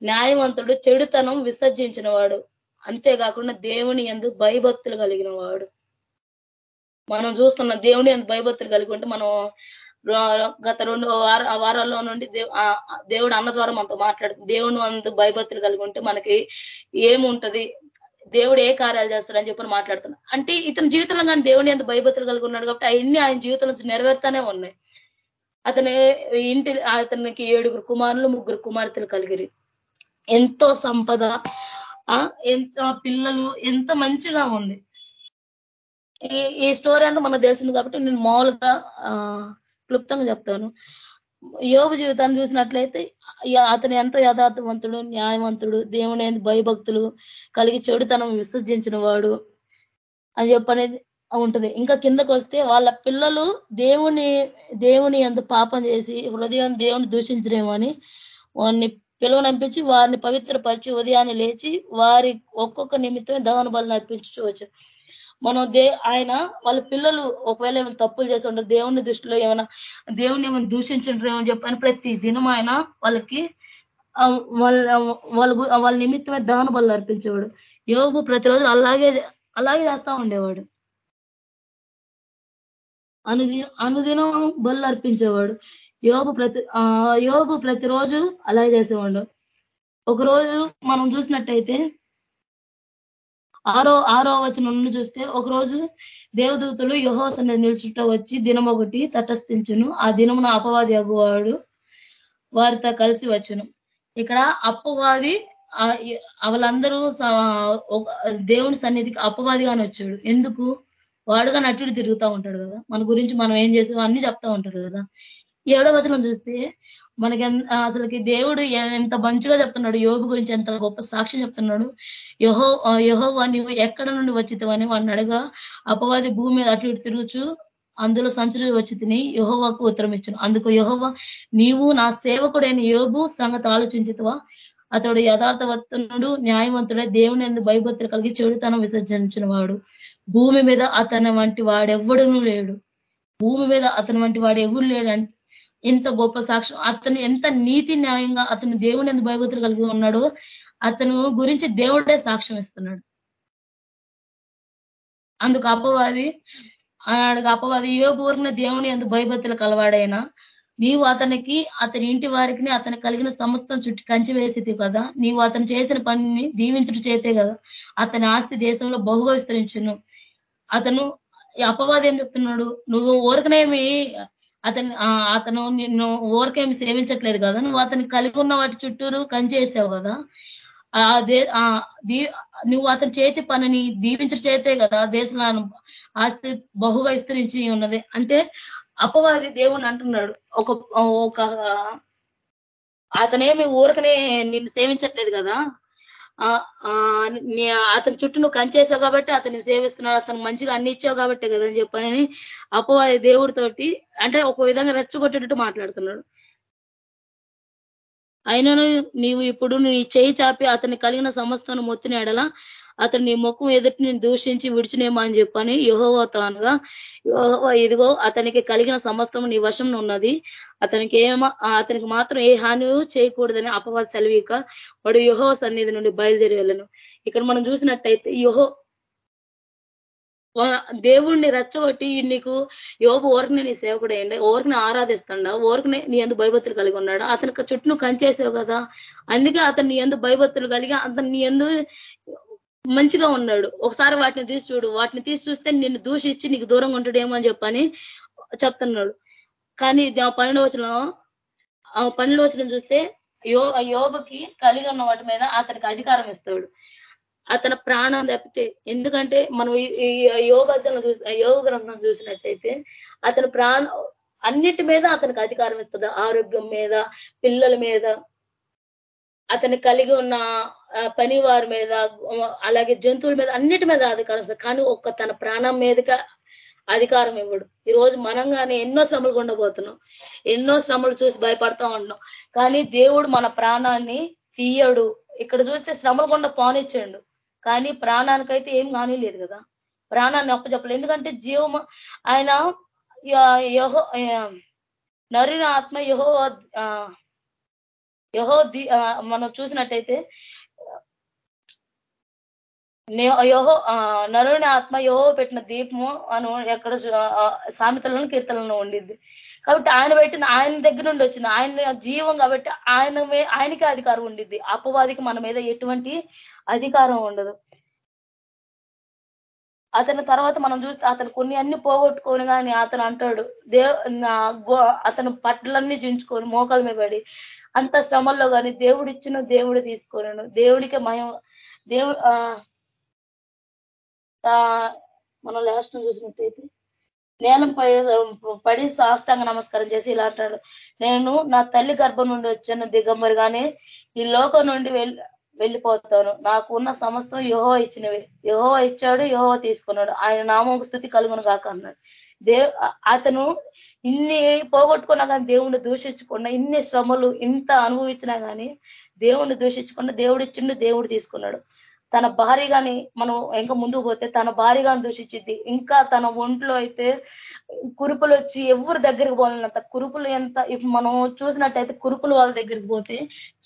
న్యాయవంతుడు చెడుతనం విసర్జించిన వాడు అంతేకాకుండా దేవుని ఎందు భయభక్తులు కలిగిన వాడు మనం చూస్తున్న దేవుని ఎందు భయభక్తులు కలిగి ఉంటే మనం గత రెండు వార వారాల్లో నుండి దేవుడు అన్న ద్వారా మనతో మాట్లాడుతుంది. దేవుని అందు భయభక్తులు కలిగి ఉంటే మనకి ఏముంటది? దేవుడు ఏ కార్యాలు చేస్తాడని చెప్పని మాట్లాడుతున్నాడు. అంటే ఇతని జీవితంలో కానీ దేవుని ఎంత భయభక్తులు కలిగి ఉన్నాడు కాబట్టి అవన్నీ ఆయన జీవితంలో నెరవేరుతానే ఉన్నాయి. అతని ఇంటి అతనికి ఏడుగురు కుమారులు ముగ్గురు కుమార్తెలు కలిగిరి. ఎంతో సంపద ఎంత పిల్లలు ఎంత మంచిగా ఉంది. ఈ స్టోరీ అంతా మనకు తెలిసింది కాబట్టి నేను మామూలుగా క్లుప్తంగా చెప్తాను. యోగ జీవితాన్ని చూసినట్లయితే అతను ఎంతో యథార్థవంతుడు న్యాయవంతుడు దేవుని భయభక్తులు కలిగి చెడుతనం విసర్జించిన వాడు అని చెప్పనేది ఉంటది. ఇంకా కిందకు వస్తే వాళ్ళ పిల్లలు దేవుని దేవుని అంత పాపం చేసి హృదయం దేవుని దూషించడేమో అని వారిని పిలువనంపించి వారిని పవిత్రపరిచి ఉదయాన్ని లేచి వారి ఒక్కొక్క నిమిత్తమే దహన బలు నడిపించవచ్చు మనం దే ఆయన వాళ్ళ పిల్లలు ఒకవేళ ఏమైనా తప్పులు చేసి ఉంటారు దేవుని దృష్టిలో ఏమైనా దేవుని ఏమైనా దూషించుంటారు చెప్పని ప్రతి దినం ఆయన వాళ్ళకి వాళ్ళ వాళ్ళ వాళ్ళ నిమిత్తమే దహన బలు అర్పించేవాడు. యోగు ప్రతిరోజు అలాగే అలాగే చేస్తా ఉండేవాడు. అనుదినం అనుదినం బలు అర్పించేవాడు యోగు ప్రతి యోగు ప్రతిరోజు అలాగే చేసేవాడు. ఒకరోజు మనం చూసినట్టయితే ఆరో ఆరో వచనం నుండి చూస్తే ఒకరోజు దేవదూతలు యహో అనేది నిలుచుట వచ్చి దినం ఒకటి తటస్థించును. ఆ దినమున అపవాది అగువాడు వారితో కలిసి వచ్చును. ఇక్కడ అప్పవాది వాళ్ళందరూ దేవుని సన్నిధికి అపవాదిగానే వచ్చాడు ఎందుకు? వాడుగా నటుడు తిరుగుతూ ఉంటాడు కదా. మన గురించి మనం ఏం చేసాం అన్ని చెప్తా ఉంటాడు కదా. ఏడో వచనం చూస్తే మనకి అసలుకి దేవుడు ఎంత మంచిగా చెప్తున్నాడు యోగు గురించి ఎంత గొప్ప సాక్ష్యం చెప్తున్నాడు. యహో యహోవా నువ్వు ఎక్కడ నుండి వచ్చితవని వాడిని అడగా అపవాది భూమి మీద అటు ఇటు తిరుగుచు అందులో సంచులు వచ్చి తిని యహోవాకు ఉత్తరం ఇచ్చాను. అందుకు యహోవా నీవు నా సేవకుడైన యోగు సంగతి ఆలోచించితవా? అతడు యథార్థవత్తునుడు న్యాయవంతుడే దేవుని ఎందు భయభత్ర కలిగి చెడుతనం విసర్జించిన వాడు భూమి మీద అతని వంటి వాడెవ్వడూ లేడు. భూమి మీద అతని వంటి వాడు ఎవరు లేడంటే ఎంత గొప్ప సాక్ష్యం. అతను ఎంత నీతి న్యాయంగా అతను దేవుని ఎందు భయభూతులు కలిగి ఉన్నాడో అతను గురించి దేవుడే సాక్ష్యం ఇస్తున్నాడు. అందుకు అపవాది ఆడికి అపవాది ఏ పూర్ణ దేవుని ఎందుకు భయభత్తులు కలవాడైనా నీవు అతనికి అతని ఇంటి వారికి అతను కలిగిన సమస్తం చుట్టి కంచి వేసేది కదా. నీవు అతను చేసిన పనిని దీవించుడు చేతే కదా. అతని ఆస్తి దేశంలో బహుగా విస్తరించును అతను అపవాది ఏం చెప్తున్నాడు? నువ్వు ఓరకనేమి అతను అతను నిన్ను ఓరకేమి సేవించట్లేదు కదా? నువ్వు అతను కలిగి ఉన్న వాటి చుట్టూరు కంచేసావు కదా? అదే నువ్వు అతని చేతి పనిని దీవించిన చేతే కదా దేశంలో ఆస్తి బహుగా విస్తరించి ఉన్నది. అంటే అపవాది దేవుని అంటున్నాడు. ఒక ఒక అతనేమి ఊరకనే నిన్ను సేవించట్లేదు కదా? అతని చుట్టూ నువ్వు కంచేసావు కాబట్టి అతన్ని సేవిస్తున్నాడు అతను మంచిగా అన్ని ఇచ్చావు కాబట్టి కదా అని చెప్పని అపవాది దేవుడితోటి అంటే ఒక విధంగా రెచ్చగొట్టేటట్టు మాట్లాడుతున్నాడు. అయినను నీవు ఇప్పుడు నీ చేయి చాపి అతన్ని కలిగిన సమస్తను మొత్తిన ఎడల అతను నీ ముఖం ఎదుటి నేను దూషించి విడిచినేమో అని చెప్పని యుహోవతో అనగా యుహోవ ఇదిగో అతనికి కలిగిన సమస్తం నీ వశం ఉన్నది అతనికి ఏమో అతనికి మాత్రం ఏ హాని చేయకూడదని అపవాద సెలవీక వాడు యుహో సన్నిధి నుండి బయలుదేరి వెళ్ళను. ఇక్కడ మనం చూసినట్టయితే యుహో దేవుణ్ణి రెచ్చగొట్టి నీకు యోబు ఓరకనే నీ సేవకుడెండి ఓరికి ఆరాధిస్తాడా. ఓరకనే నీ ఎందు భయభత్తులు కలిగి ఉన్నాడు. అతనికి చుట్టూ కంచేసావు కదా. అందుకే అతను నీ ఎందు భయభత్తులు కలిగి అతను నీ ఎందు మంచిగా ఉన్నాడు. ఒకసారి వాటిని తీసి చూడు. వాటిని తీసి చూస్తే నిన్ను దూషించి నీకు దూరంగా ఉంటాడేమో అని చెప్పని చెప్తున్నాడు. కానీ పన్నెండు వచ్చిన పన్నెండు వచ్చిన చూస్తే యో యోబకి కలిగి ఉన్న వాటి మీద అతనికి అధికారం ఇస్తాడు. అతని ప్రాణం తప్పితే ఎందుకంటే మనం ఈ యోగర్థం చూసి యోగ గ్రంథం చూసినట్టయితే అతని ప్రాణం అన్నిటి మీద అతనికి అధికారం ఇస్తుంది. ఆరోగ్యం మీద పిల్లల మీద అతను కలిగి ఉన్న పని వారి మీద అలాగే జంతువుల మీద అన్నిటి మీద అధికారం కానీ ఒక్క తన ప్రాణం మీదగా అధికారం ఇవ్వడు. ఈరోజు మనం కానీ ఎన్నో శ్రమలు ఉండబోతున్నాం ఎన్నో శ్రమలు చూసి భయపడతా ఉంటున్నాం. కానీ దేవుడు మన ప్రాణాన్ని తీయడు. ఇక్కడ చూస్తే శ్రమలు కొండ పానిచ్చాడు కానీ ప్రాణానికైతే ఏం కానీ లేదు కదా. ప్రాణాన్ని అప్పు చెప్పలేదు ఎందుకంటే జీవం ఆయన యహో నరుని ఆత్మ యహో యహో మనం చూసినట్టయితే యహో నరుని ఆత్మ యహో పెట్టిన దీపము అను ఎక్కడ సామెతలను కీర్తనలను ఉండిద్ది. కాబట్టి ఆయన పెట్టిన ఆయన దగ్గర నుండి వచ్చింది ఆయన జీవం కాబట్టి ఆయన ఆయనకే అధికారం ఉండిద్ది. అపవాదికి మన మీద ఎటువంటి అధికారం ఉండదు. అతని తర్వాత మనం చూస్తే అతను కొన్ని అన్ని పోగొట్టుకొని కానీ అతను అంటాడు దేవ అతను పట్లన్నీ జించుకొని మోకాల మీద పడి అంత శ్రమల్లో కానీ దేవుడు ఇచ్చిన దేవుడు తీసుకున్నాను దేవుడికి మయం దేవుడు మనం లాస్ట్ చూసినట్టయితే నేలం పడి సాష్టాంగ నమస్కారం చేసి ఇలా అంటాడు. నేను నా తల్లి గర్భం నుండి వచ్చిన దిగంబరి కానీ ఈ లోకం నుండి వెళ్ళిపోతాను. నాకు ఉన్న సమస్తం యహో ఇచ్చినవి. యహో ఇచ్చాడు యహో తీసుకున్నాడు. ఆయన నామం స్థుతి కలుగును కాక అన్నాడు. దేవ్ అతను ఇన్ని పోగొట్టుకున్నా కానీ దేవుణ్ణి దూషించకుండా ఇన్ని శ్రమలు ఇంత అనుభవించినా కానీ దేవుణ్ణి దూషించకుండా దేవుడు ఇచ్చిండు దేవుడు తీసుకున్నాడు. తన భార్యగాని మనం ఇంకా ముందుకు పోతే తన భార్యగాని దూషించింది ఇంకా తన ఒంట్లో అయితే కురుపులు వచ్చి ఎవరు దగ్గరికి పోవాలన్నంత కురుపులు ఎంత మనం చూసినట్టయితే కురుపులు వాళ్ళ దగ్గరికి పోతే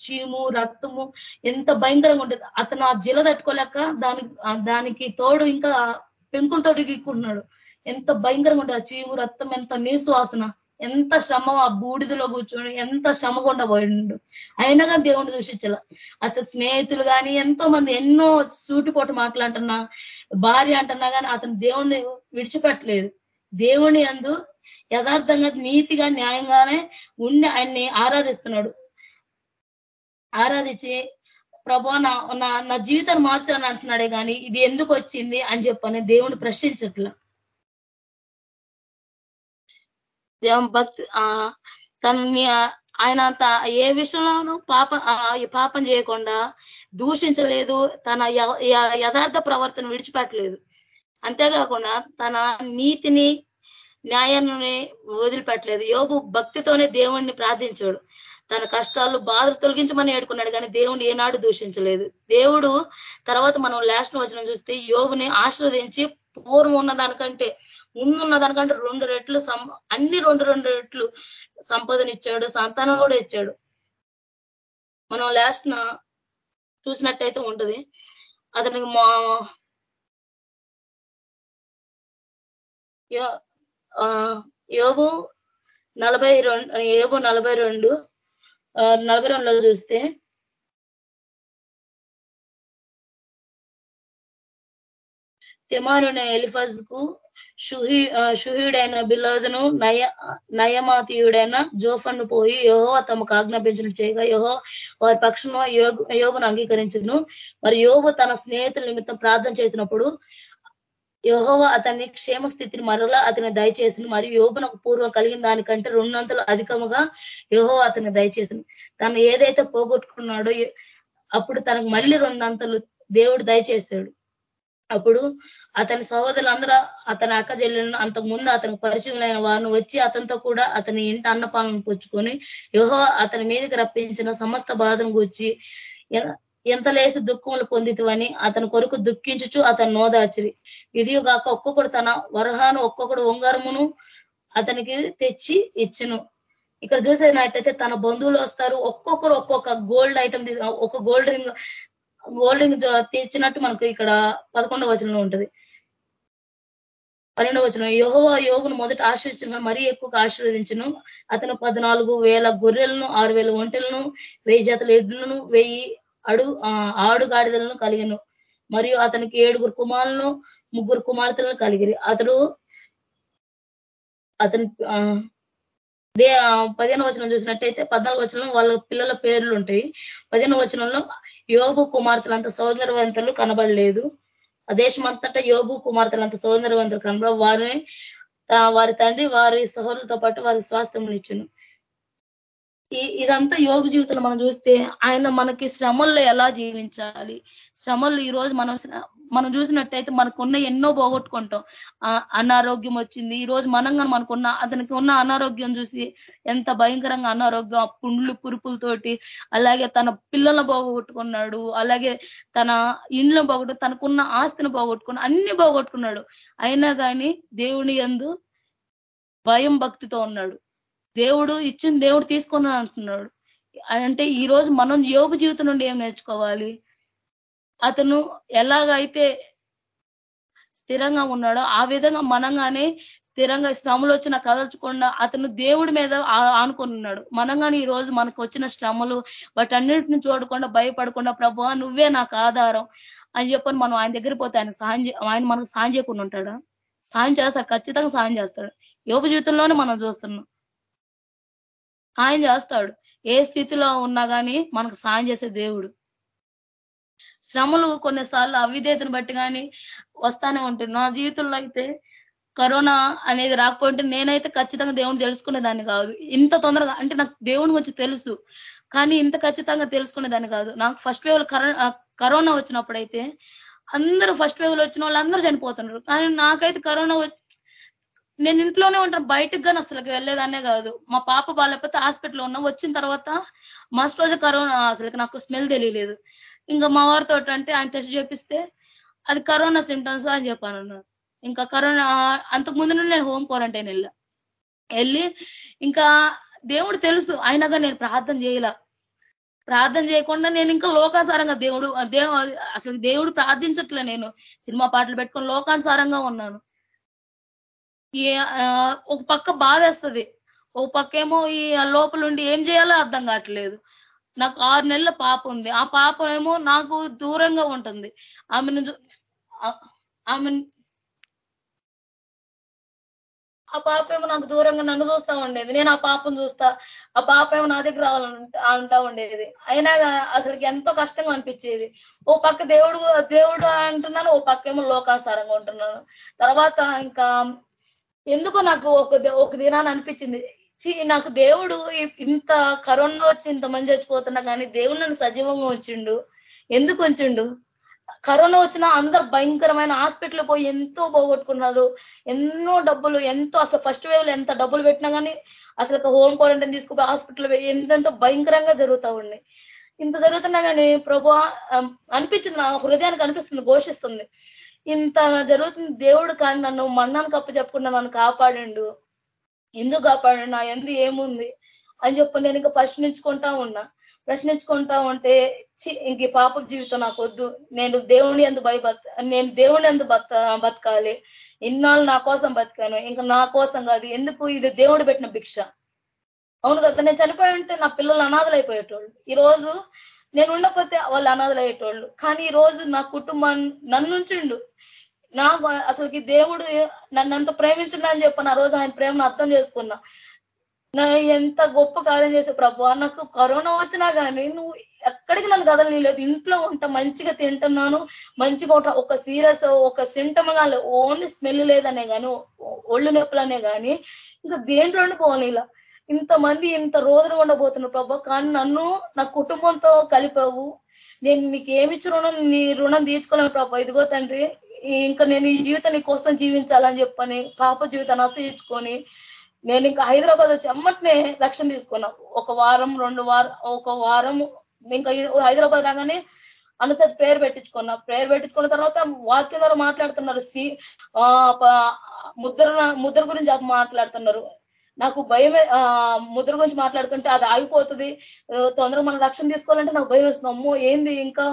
చీము రక్తము ఎంత భయంకరంగా ఉంటుంది. అతను ఆ జిల తట్టుకోలేక దానికి దానికి తోడు ఇంకా పెంకులతో గీక్కుంటున్నాడు. ఎంత భయంకరంగా ఉంటుంది ఆ చీము రక్తం ఎంత నీసు వాసన. ఎంత శ్రమ ఆ బూడిదలో కూర్చొని ఎంత శ్రమకుండా పోయిండు. అయినా కానీ దేవుణ్ణి దూషించాల. అతని స్నేహితులు కానీ ఎంతో మంది ఎన్నో సూటిపోటు మాట్లాడుతున్నా భార్య అంటున్నా కానీ అతను దేవుణ్ణి విడిచిపెట్టలేదు. దేవుని అందు యథార్థంగా నీతిగా న్యాయంగానే ఉండి ఆయన్ని ఆరాధిస్తున్నాడు. ఆరాధించి ప్రభా నా నా జీవితాన్ని మార్చాలని అంటున్నాడే కానీ ఇది ఎందుకు వచ్చింది? అని చెప్పని దేవుని ప్రశ్నించట్లా. భక్తి తనని ఆయన ఏ విషయంలోనూ పాప పాపం చేయకుండా దూషించలేదు. తన యథార్థ ప్రవర్తన విడిచిపెట్టలేదు. అంతేకాకుండా తన నీతిని న్యాయాన్ని వదిలిపెట్టలేదు. యోగు భక్తితోనే దేవుణ్ణి ప్రార్థించాడు. తన కష్టాలు బాధలు తొలగించమని ఏడుకున్నాడు కానీ దేవుని ఏనాడు దూషించలేదు. దేవుడు తర్వాత మనం లాస్ట్ వచ్చిన చూస్తే యోగుని ఆశ్రవదించి పూర్వం ఉన్న దానికంటే ముందున్న దానికంటే రెండు రెట్లు అన్ని రెండు రెండు రెట్లు సంపదనిచ్చాడు సంతానం కూడా ఇచ్చాడు. మనం లాస్ట్ చూసినట్టయితే ఉంటది. అతనికి మా యోబు నలభై రెండు యోబు నలభై రెండు నలభై రెండులో చూస్తే తెమానున ఎలిఫజ్కు షుహీ షుహీడైన బిలోదును నయ నయమాతీయుడైన జోఫన్ను పోయి యోహో తమకు ఆజ్ఞాపించడం చేయగా యోహో వారి పక్షంలో యోగును అంగీకరించను. మరి యోగు తన స్నేహితుల నిమిత్తం ప్రార్థన చేసినప్పుడు యహోవ అతని క్షేమ స్థితిని మరలా అతని దయచేసింది మరియు యోబునకు పూర్వం కలిగిన దానికంటే రెండంతలు అధికముగా యహోవ అతన్ని దయచేసింది తను ఏదైతే పోగొట్టుకున్నాడో అప్పుడు తనకు మళ్ళీ రెండంతలు దేవుడు దయచేశాడు. అప్పుడు అతని సహోదరులందరూ అతని అక్క చెల్లెలను అంతకుముందు అతనికి పరిచయమైన వారిని వచ్చి అతనితో కూడా అతని ఇంటి అన్నపాలను పుచ్చుకొని యోహో అతని మీదకి రప్పించిన సమస్త బాధను గుచ్చి ఎంత లేసి దుఃఖములు పొందితువని అతని కొరకు దుఃఖించుచు అతను నోదార్చిరి కాక ఒక్కొక్కడు తన వరహాను ఒక్కొక్కడు ఉంగరమును అతనికి తెచ్చి ఇచ్చును. ఇక్కడ చూసేటట్టయితే తన బంధువులు వస్తారు ఒక్కొక్కరు ఒక్కొక్క గోల్డ్ ఐటమ్ ఒక గోల్డ్ రింగ్ గోల్డ్ తీర్చినట్టు మనకు ఇక్కడ పదకొండవ వచనంలో ఉంటుంది. పన్నెండవ వచనం యోహో యోగును మొదట ఆశ్రయించిన మరీ ఎక్కువగా ఆశీర్వదించను. అతను పద్నాలుగు వేల గొర్రెలను ఆరు వేల ఒంటెలను వెయ్యి జతల ఎడ్లను వెయ్యి అడు ఆడు గాడిదలను కలిగను. మరియు అతనికి ఏడుగురు కుమారులను ముగ్గురు కుమార్తెలను కలిగి అతడు అతను దే పదిహేను వచనం చూసినట్టయితే పద్నాలుగు వచనంలో వాళ్ళ పిల్లల పేర్లు ఉంటాయి. పదిహేను వచనంలో యోగు కుమార్తెలంత సౌందర్యవంతులు కనబడలేదు. ఆ దేశమంతటా యోగు కుమార్తెలంత సౌందర్యవంతులు కనబడ వారిని వారి తండ్రి వారి సహోదరులతో పాటు వారి స్వాస్థ్యం ఇచ్చును ఇదంతా యోగ జీవితంలో మనం చూస్తే ఆయన మనకి శ్రమల్లో ఎలా జీవించాలి? శ్రమల్లో ఈ రోజు మనం మనం చూసినట్టయితే మనకున్న ఎన్నో పోగొట్టుకుంటాం. అనారోగ్యం వచ్చింది. ఈ రోజు మనం కానీ మనకున్న అతనికి ఉన్న అనారోగ్యం చూసి ఎంత భయంకరంగా అనారోగ్యం పుండ్లు కురుపులతోటి అలాగే తన పిల్లలను పోగొట్టుకున్నాడు అలాగే తన ఇండ్లను పోగొట్టు తనకున్న ఆస్తిని పోగొట్టుకున్నాడు అన్ని పోగొట్టుకున్నాడు. అయినా కానీ దేవుని ఎందు భయం భక్తితో ఉన్నాడు. దేవుడు ఇచ్చిన దేవుడు తీసుకున్నాను అంటున్నాడు. అంటే ఈ రోజు మనం యోగు జీవితం నుండి ఏం నేర్చుకోవాలి? అతను ఎలాగైతే స్థిరంగా ఉన్నాడో ఆ విధంగా మనంగానే స్థిరంగా శ్రమలు వచ్చిన కదల్చకుండా అతను దేవుడి మీద ఆనుకొని ఉన్నాడు. మనంగానే ఈ రోజు మనకు వచ్చిన శ్రమలు వాటన్నిటిని చూడకుండా భయపడకుండా ప్రభు నువ్వే నాకు ఆధారం అని చెప్పని మనం ఆయన దగ్గర పోతే ఆయన సాయం ఆయన మనకు సాయం చేయకుండా ఉంటాడా? సాయం చేస్తాడు ఖచ్చితంగా సాయం చేస్తాడు. యోగ జీవితంలోనే మనం చూస్తున్నాం. సాయం చేస్తాడు. ఏ స్థితిలో ఉన్నా కానీ మనకు సాయం చేసే దేవుడు. శ్రమలు కొన్నిసార్లు అవిధేతను బట్టి కానీ వస్తానే ఉంటుంది నా జీవితంలో అయితే కరోనా అనేది రాకపోతే నేనైతే ఖచ్చితంగా దేవుని తెలుసుకునేదాన్ని కాదు. ఇంత తొందరగా అంటే నాకు దేవుని గురించి తెలుసు. కానీ ఇంత ఖచ్చితంగా తెలుసుకునేదాన్ని కాదు. నాకు ఫస్ట్ వేవ్ కరోనా వచ్చినప్పుడైతే అందరూ ఫస్ట్ వేవ్లో వచ్చిన వాళ్ళు అందరూ చనిపోతున్నారు. కానీ నాకైతే కరోనా నేను ఇంట్లోనే ఉంటాను బయటకు కానీ అసలు వెళ్ళేదాన్నే కాదు. మా పాప బాగాలేకపోతే హాస్పిటల్లో ఉన్నా. వచ్చిన తర్వాత మస్ట్ రోజు కరోనా అసలు నాకు స్మెల్ తెలియలేదు. ఇంకా మా వారితో అంటే ఆయన టెస్ట్ చేపిస్తే అది కరోనా సిమ్టమ్స్ అని చెప్పాను ఇంకా కరోనా అంతకు ముందు నుండి నేను హోమ్ క్వారంటైన్ వెళ్ళా. వెళ్ళి ఇంకా దేవుడు తెలుసు అయినాగా నేను ప్రార్థన చేయలా. ప్రార్థన చేయకుండా నేను ఇంకా లోకాసారంగా దేవుడు దేవు అసలు దేవుడు ప్రార్థించట్లే నేను. సినిమా పాటలు పెట్టుకొని లోకానుసారంగా ఉన్నాను. ఒక పక్క బాధేస్తుంది. ఓ పక్కేమో ఈ లోపలుండి ఏం చేయాలో అర్థం కావట్లేదు. నాకు ఆరు నెలల పాప ఉంది. ఆ పాప ఏమో నాకు దూరంగా ఉంటుంది. ఆమెను ఆమె ఆ పాప ఏమో నాకు దూరంగా నన్ను చూస్తా ఉండేది. నేను ఆ పాపను చూస్తా ఆ పాప ఏమో నా దగ్గర అంటా ఉండేది. అయినా అసలుకి ఎంతో కష్టంగా అనిపించేది. ఓ పక్క దేవుడు దేవుడు అంటున్నాను ఓ పక్క ఏమో లోకాసారంగా ఉంటున్నాను. తర్వాత ఇంకా ఎందుకో నాకు ఒక ఒక దినాన్ని అనిపించింది. నాకు దేవుడు ఇంత కరోనా వచ్చి ఇంతమంది చచ్చిపోతున్నా కానీ దేవుడు నన్ను సజీవంగా ఉంచిండు. ఎందుకు ఉంచిండు? కరోనా వచ్చినా అందరు భయంకరమైన హాస్పిటల్ పోయి ఎంతో పోగొట్టుకున్నారు. ఎన్నో డబ్బులు ఎంతో అసలు ఫస్ట్ వేవ్లో ఎంత డబ్బులు పెట్టినా కానీ అసలు హోమ్ క్వారంటైన్ తీసుకుపోయి హాస్పిటల్ ఎంతెంతో భయంకరంగా జరుగుతూ ఉన్నాయి ఇంత జరుగుతున్నా కానీ ప్రభు అనిపించింది నా హృదయానికి అనిపిస్తుంది ఘోషిస్తుంది. ఇంత జరుగుతుంది. దేవుడు కానీ నన్ను మన్నాను కప్పు చెప్పకుండా నన్ను కాపాడిండు. ఎందుకు కాపాడు? నా ఎందు ఏముంది? అని చెప్పి నేను ఇంకా ప్రశ్నించుకుంటా ఉన్నా. ప్రశ్నించుకుంటా ఉంటే ఇంక పాప జీవితం నాకు వద్దు. నేను దేవుని ఎందు భయబత్ నేను దేవుని ఎందు బత బతకాలి. ఇన్నాళ్ళు నా కోసం బతికాను. ఇంకా నా కోసం కాదు. ఎందుకు? ఇది దేవుడు పెట్టిన భిక్ష. అవును కదా నేను చనిపోయి ఉంటే నా పిల్లలు అనాథలు అయిపోయేటోళ్ళు. ఈ రోజు నేను ఉండకపోతే వాళ్ళు అనాథలయ్యేటోళ్ళు. కానీ ఈ రోజు నా కుటుంబం నన్నుంచిండు నా అసలుకి దేవుడు నన్ను ఎంత ప్రేమించుండని చెప్పిన ఆ నా రోజు ఆయన ప్రేమను అర్థం చేసుకున్నా. నా ఎంత గొప్ప కార్యం చేసే ప్రభు నాకు కరోనా వచ్చినా కానీ నువ్వు ఎక్కడికి నన్ను కదలని లేదు ఇంట్లో ఉంటా మంచిగా తింటున్నాను మంచిగా ఉంటా. ఒక సీరియస్ ఒక సింటమ్ కానీ ఓన్లీ స్మెల్ లేదనే కానీ ఒళ్ళు నొప్పులనే కానీ ఇంకా దేంట్లో పోవాలి ఇలా? ఇంతమంది ఇంత రోజులు ఉండబోతున్నారు ప్రభా. కానీ నన్ను నా కుటుంబంతో కలిపావు. నేను నీకు ఏమిచ్చి రుణం నీ రుణం తీర్చుకోలేను ప్రభా. ఇదిగో తండ్రి ఇంకా నేను ఈ జీవితం నీ కోసం జీవించాలని చెప్పని పాప జీవితాన్ని ఆశ్రయించుకొని నేను ఇంకా హైదరాబాద్ వచ్చి అమ్మటినే లక్ష్యం తీసుకున్నా ఒక వారం రెండు వారం ఒక వారం ఇంకా హైదరాబాద్ రాగానే అనుసరి ప్రేయర్ పెట్టించుకున్నా. ప్రేయర్ పెట్టించుకున్న తర్వాత వాక్య ద్వారా మాట్లాడుతున్నారు. సి ముద్ర ముద్ర గురించి మాట్లాడుతున్నారు. నాకు భయం ముద్ర గురించి మాట్లాడుతుంటే అది ఆగిపోతుంది. తొందరగా మనం రక్షణ తీసుకోవాలంటే నాకు భయం వేస్తుంది. అమ్మో ఏంది ఇంకా?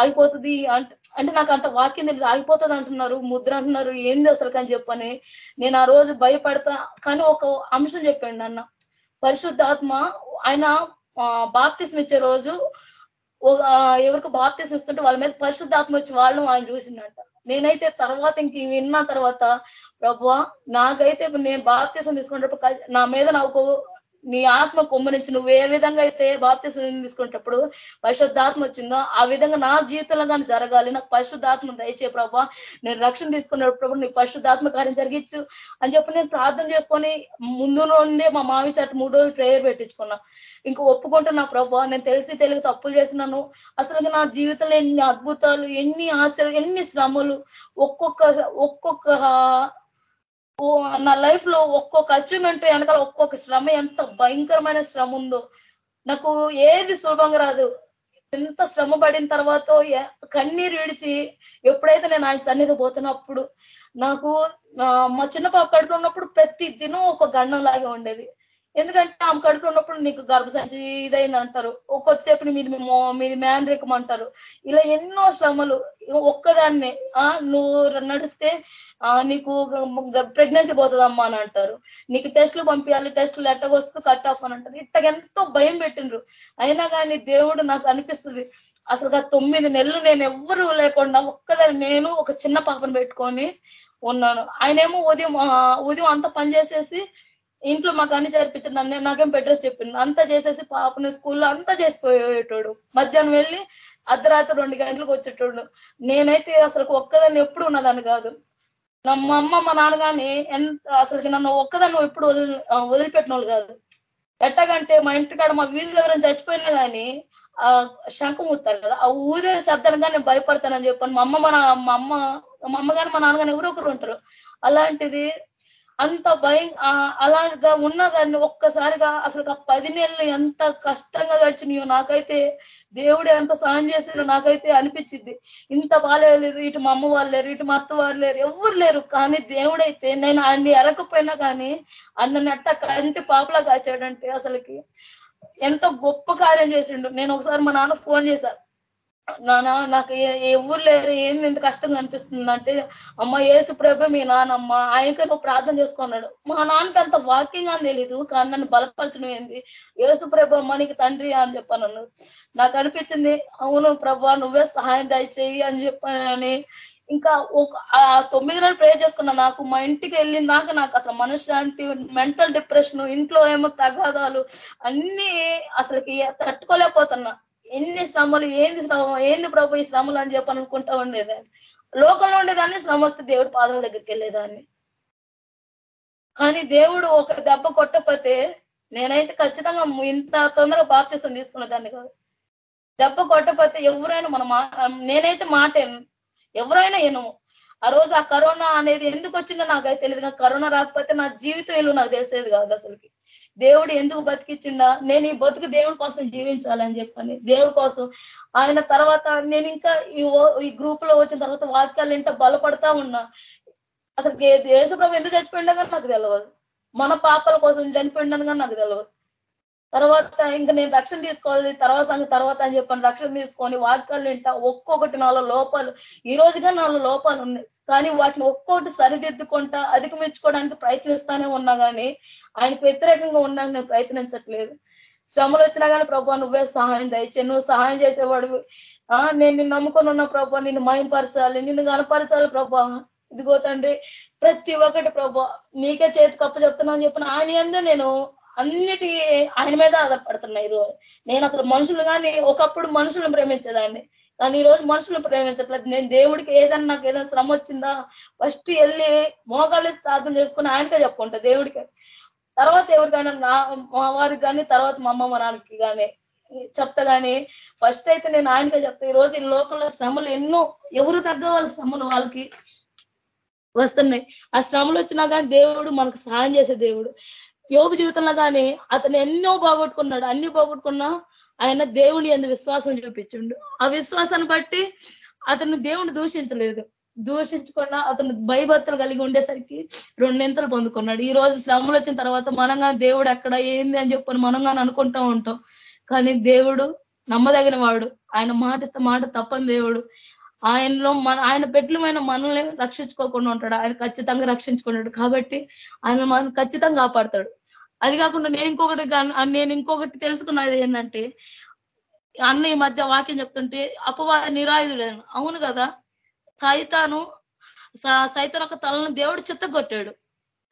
ఆగిపోతుంది అంటే నాకు అంత వాక్యం తెలియదు ఆగిపోతుంది అంటున్నారు ముద్ర అంటున్నారు ఏంది అసలు అని చెప్పని. నేను ఆ రోజు భయపడతా కానీ ఒక అంశం చెప్పండి అన్న పరిశుద్ధాత్మ ఆయన బాప్తిస్మిచ్చే రోజు ఎవరికి బాప్తిసం ఇస్తుంటే వాళ్ళ మీద పరిశుద్ధాత్మ వచ్చి వాళ్ళు ఆయన చూసిందంట. నేనైతే తర్వాత ఇంక విన్న తర్వాత ప్రభు నాకైతే నేను బాప్తీసం తీసుకునేటప్పుడు నా మీద నాకు నీ ఆత్మ కొమ్మనించి నువ్వు ఏ విధంగా అయితే బాప్తీసం తీసుకునేటప్పుడు పరిశుద్ధాత్మ వచ్చిందో ఆ విధంగా నా జీవితంలో కానీ జరగాలి. నాకు పరిశుద్ధాత్మ దయచే ప్రభా నేను రక్షణ తీసుకునేటప్పుడు నీ పరిశుద్ధాత్మ కార్యం జరిగించు అని చెప్పి నేను ప్రార్థన చేసుకొని ముందు నుండే మా మావి చేత మూడు రోజులు ప్రేయర్ పెట్టించుకున్నా. ఇంకా ఒప్పుకుంటున్నా ప్రభా నేను తెలిసి తెలియక తప్పులు చేసినాను అసలు నా జీవితంలో ఎన్ని అద్భుతాలు ఎన్ని ఆశలు ఎన్ని శ్రమలు ఒక్కొక్క ఒక్కొక్క నా లైఫ్లో ఒక్కొక్క అచీవ్మెంట్ వెనకాల ఒక్కొక్క శ్రమ ఎంత భయంకరమైన శ్రమ ఉందో. నాకు ఏది సులభంగా రాదు. ఎంత శ్రమ పడిన తర్వాత కన్నీరు విడిచి ఎప్పుడైతే నేను ఆయన సన్నిధి పోతున్నప్పుడు నాకు మా చిన్న పాప కడుపు ఉన్నప్పుడు ప్రతి దినం ఒక గండం లాగే ఉండేది. ఎందుకంటే ఆమె కడుపులో ఉన్నప్పుడు నీకు గర్భసంచి ఇదైంది అంటారు ఒక్కొచ్చేపు మీది మీది మ్యాన్ అంటారు ఇలా ఎన్నో శ్రమలు ఒక్కదాన్నే నువ్వు నడిస్తే నీకు ప్రెగ్నెన్సీ పోతుందమ్మా అని అంటారు. నీకు టెస్టులు పంపించాలి టెస్టులు ఎట్టగొస్తూ కట్ ఆఫ్ అని అంటారు. ఇట్టగెంతో భయం పెట్టిండ్రు. అయినా కానీ దేవుడు నాకు అనిపిస్తుంది అసలుగా తొమ్మిది నెలలు నేను ఎవ్వరు లేకుండా ఒక్కదాన్ని నేను ఒక చిన్న పాపను పెట్టుకొని ఉన్నాను. ఆయనేమో ఉదయం ఉదయం అంతా పనిచేసేసి ఇంట్లో మాకు అన్ని జరిపించండి నాకేం పెడ్రెస్ చెప్పింది అంతా చేసేసి పాపని స్కూల్లో అంతా చేసిపోయేటోడు. మధ్యాహ్నం వెళ్ళి అర్ధరాత్రి రెండు గంటలకు వచ్చేటోడు. నేనైతే అసలు ఒక్కదాన్ని ఎప్పుడు ఉన్నదాన్ని కాదు. మా అమ్మ మా నాన్నగాని ఎంత అసలుకి నన్ను ఒక్కదాన్ని ఎప్పుడు వదిలి వదిలిపెట్టిన వాళ్ళు కాదు. ఎట్టగంటే మా ఇంటికాడ మా వీధి ఎవరైనా చచ్చిపోయినా కానీ ఆ శంఖం ఊతారు కదా ఆ ఊదే శబ్దానికి నేను భయపడతానని చెప్పాను మా అమ్మ మన మా అమ్మ మా అమ్మగాని మా నాన్నగాని ఎవరో ఒకరు ఉంటారు. అలాంటిది అంత భయం అలాగా ఉన్నా కానీ ఒక్కసారిగా అసలు ఆ పది నెలలు ఎంత కష్టంగా గడిచినాయో నాకైతే దేవుడు ఎంత సాయం చేసినో నాకైతే అనిపించింది. ఇంత బాగాలేదు ఇటు మా అమ్మ వాళ్ళు లేరు ఇటు మా అత్త వాళ్ళు లేరు ఎవరు లేరు. కానీ దేవుడైతే నేను అన్ని ఎరకపోయినా కానీ అన్న నట్ట కంటి పాపలా కాచాడంటే అసలుకి ఎంతో గొప్ప కార్యం చేసిండు. నేను ఒకసారి మా నాన్న ఫోన్ చేశాను నానా నాకు ఎవరు లేరు ఏంది ఇంత కష్టంగా అనిపిస్తుంది అంటే అమ్మ ఏసు ప్రభు మీ నానమ్మ ఆయనకే నువ్వు ప్రార్థన చేసుకున్నాడు మా నాన్నకి అంత వాకింగ్ అని తెలీదు కానీ నన్ను బలపరచడం ఏంది? ఏసు ప్రభు అమ్మ నీకు తండ్రి అని చెప్పాను నాకు అనిపించింది అవును ప్రభా నువ్వే సహాయం దయచేయి అని చెప్పానని. ఇంకా ఒక తొమ్మిది నెలలు ప్రే చేసుకున్నా నాకు మా ఇంటికి వెళ్ళిందాక నాకు అసలు మనశ్శాంతి మెంటల్ డిప్రెషన్ ఇంట్లో ఏమో తగాదాలు అన్ని అసలుకి తట్టుకోలేకపోతున్నా. ఎన్ని శ్రమలు ఏంది శ్రమ ఏంది ప్రభు ఈ శ్రమలు అని చెప్పాలనుకుంటా ఉండేదాన్ని లోకంలో ఉండేదాన్ని శ్రమ వస్తే దేవుడు పాదాల దగ్గరికి వెళ్ళేదాన్ని. కానీ దేవుడు ఒక దెబ్బ కొట్టకపోతే నేనైతే ఖచ్చితంగా ఇంత తొందరగా బాప్తిసం తీసుకున్న దాన్ని కాదు. దెబ్బ కొట్టకపోతే ఎవరైనా మన నేనైతే మాట ఎవరైనా ఎనము ఆ రోజు ఆ కరోనా అనేది ఎందుకు వచ్చిందో నాకైతే తెలియదు కానీ కరోనా రాకపోతే నా జీవితం ఇల్లు నాకు తెలిసేది కాదు అసలుకి. దేవుడు ఎందుకు బతికిచ్చిండా? నేను ఈ బతుకు దేవుడి కోసం జీవించాలని చెప్పని. దేవుడి కోసం. ఆయన తర్వాత నేను ఇంకా ఈ గ్రూప్లో వచ్చిన తర్వాత వాక్యాలు ఇంట బలపడతా ఉన్నా. అసలు దేశప్రభు ఎందుకు చచ్చిపోయిండగా నాకు తెలియదు మన పాపల కోసం చనిపోయిండని కానీ నాకు తెలియదు తర్వాత ఇంకా నేను రక్షణ తీసుకోవాలి తర్వాత సంగతి తర్వాత అని చెప్పాను రక్షణ తీసుకొని వాక్యాలు వింటా. ఒక్కొక్కటి నాలో లోపాలు ఈ రోజుగా నాలో లోపాలు ఉన్నాయి. కానీ వాటిని ఒక్కొక్కటి సరిదిద్దుకుంటా అధిగమించుకోవడానికి ప్రయత్నిస్తానే ఉన్నా కానీ ఆయనకు వ్యతిరేకంగా ఉండడానికి నేను ప్రయత్నించట్లేదు. శ్రమలు వచ్చినా కానీ ప్రభా నువ్వే సహాయం దయచే నువ్వు సహాయం చేసేవాడు నేను నిన్ను నమ్ముకొని ఉన్న ప్రభా నిన్ను మయంపరచాలి నిన్ను కనపరచాలి ప్రభా. ఇదిగో తండ్రి ప్రతి ఒక్కటి ప్రభా నీకే చేతి కప్ప అని చెప్పిన ఆయన ఎందు నేను అన్నిటి ఆయన మీద ఆధారపడుతున్నాయి ఈరోజు నేను అసలు మనుషులు కానీ ఒకప్పుడు మనుషులను ప్రేమించేదాన్ని. కానీ ఈ రోజు మనుషులను ప్రేమించట్లేదు. నేను దేవుడికి ఏదైనా నాకు ఏదైనా శ్రమ వచ్చిందా? ఫస్ట్ వెళ్ళి మోగాళ్ళు ప్రార్థన చేసుకుని ఆయనకే చెప్పుకుంటా దేవుడికి. తర్వాత ఎవరికైనా నా మా వారికి కానీ తర్వాత మా అమ్మమ్మ నాన్నకి కానీ చెప్తా కానీ ఫస్ట్ అయితే నేను ఆయనకే చెప్తా. ఈ రోజు ఈ లోకంలో శ్రమలు ఎన్నో ఎవరు తగ్గ వాళ్ళ శ్రమలు వాళ్ళకి వస్తున్నాయి. ఆ శ్రమలు వచ్చినా కానీ దేవుడు మనకు సహాయం చేసే దేవుడు. యోగ జీవితంలో కానీ అతను ఎన్నో బాగొట్టుకున్నాడు అన్ని పోగొట్టుకున్నా ఆయన దేవుని ఎందు విశ్వాసం చూపించిండు. ఆ విశ్వాసాన్ని బట్టి అతను దేవుని దూషించలేదు. దూషించకుండా అతను భయభత్తులు కలిగి ఉండేసరికి రెండింతలు పొందుకున్నాడు. ఈ రోజు శ్రమలు వచ్చిన తర్వాత మనంగా దేవుడు ఎక్కడ ఏంది అని చెప్పని మనంగా అనుకుంటూ ఉంటాం. కానీ దేవుడు నమ్మదగిన వాడు. ఆయన మాటిస్తే మాట తప్పని దేవుడు. ఆయనలో మన ఆయన పెట్లమైన మనల్ని రక్షించుకోకుండా ఉంటాడు. ఆయన ఖచ్చితంగా రక్షించుకున్నాడు. కాబట్టి ఆయన మనం ఖచ్చితంగా కాపాడతాడు. అది కాకుండా నేను ఇంకొకటి నేను ఇంకొకటి తెలుసుకున్నది ఏంటంటే అన్న ఈ మధ్య వాక్యం చెప్తుంటే అపవాద నిరాయుధుడని అవును కదా? సైతాను సైతం ఒక తలను దేవుడు చెత్తగొట్టాడు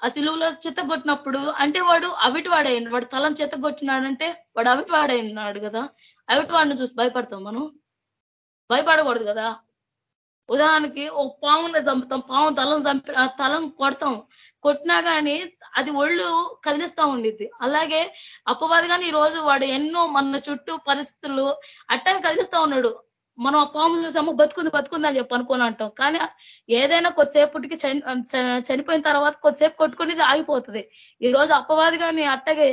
ఆ సిలువులో చెత్తగొట్టినప్పుడు అంటే వాడు అవిటి వాడైండు. వాడు తలను చెత్తగొట్టినాడంటే వాడు అవిటి వాడైనాడు కదా? అవిటి వాడిని చూసి భయపడతాం మనం? భయపడకూడదు కదా? ఉదాహరణకి ఓ పాముని చంపుతాం పాము తలం చంపి తలం కొడతాం. కొట్టినా కానీ అది ఒళ్ళు కదిలిస్తా ఉండిద్ది. అలాగే అప్పవాది కానీ ఈ రోజు వాడు ఎన్నో మన చుట్టూ పరిస్థితులు అట్టగా కదిలిస్తా ఉన్నాడు. మనం ఆ పాము చూసాము? బతుకుంది బతుకుంది అని చెప్పి అనుకుని అంటాం. కానీ ఏదైనా కొద్దిసేపటికి చనిపోయిన తర్వాత కొద్దిసేపు కొట్టుకునేది ఆగిపోతుంది. ఈ రోజు అపవాది కానీ అట్టగే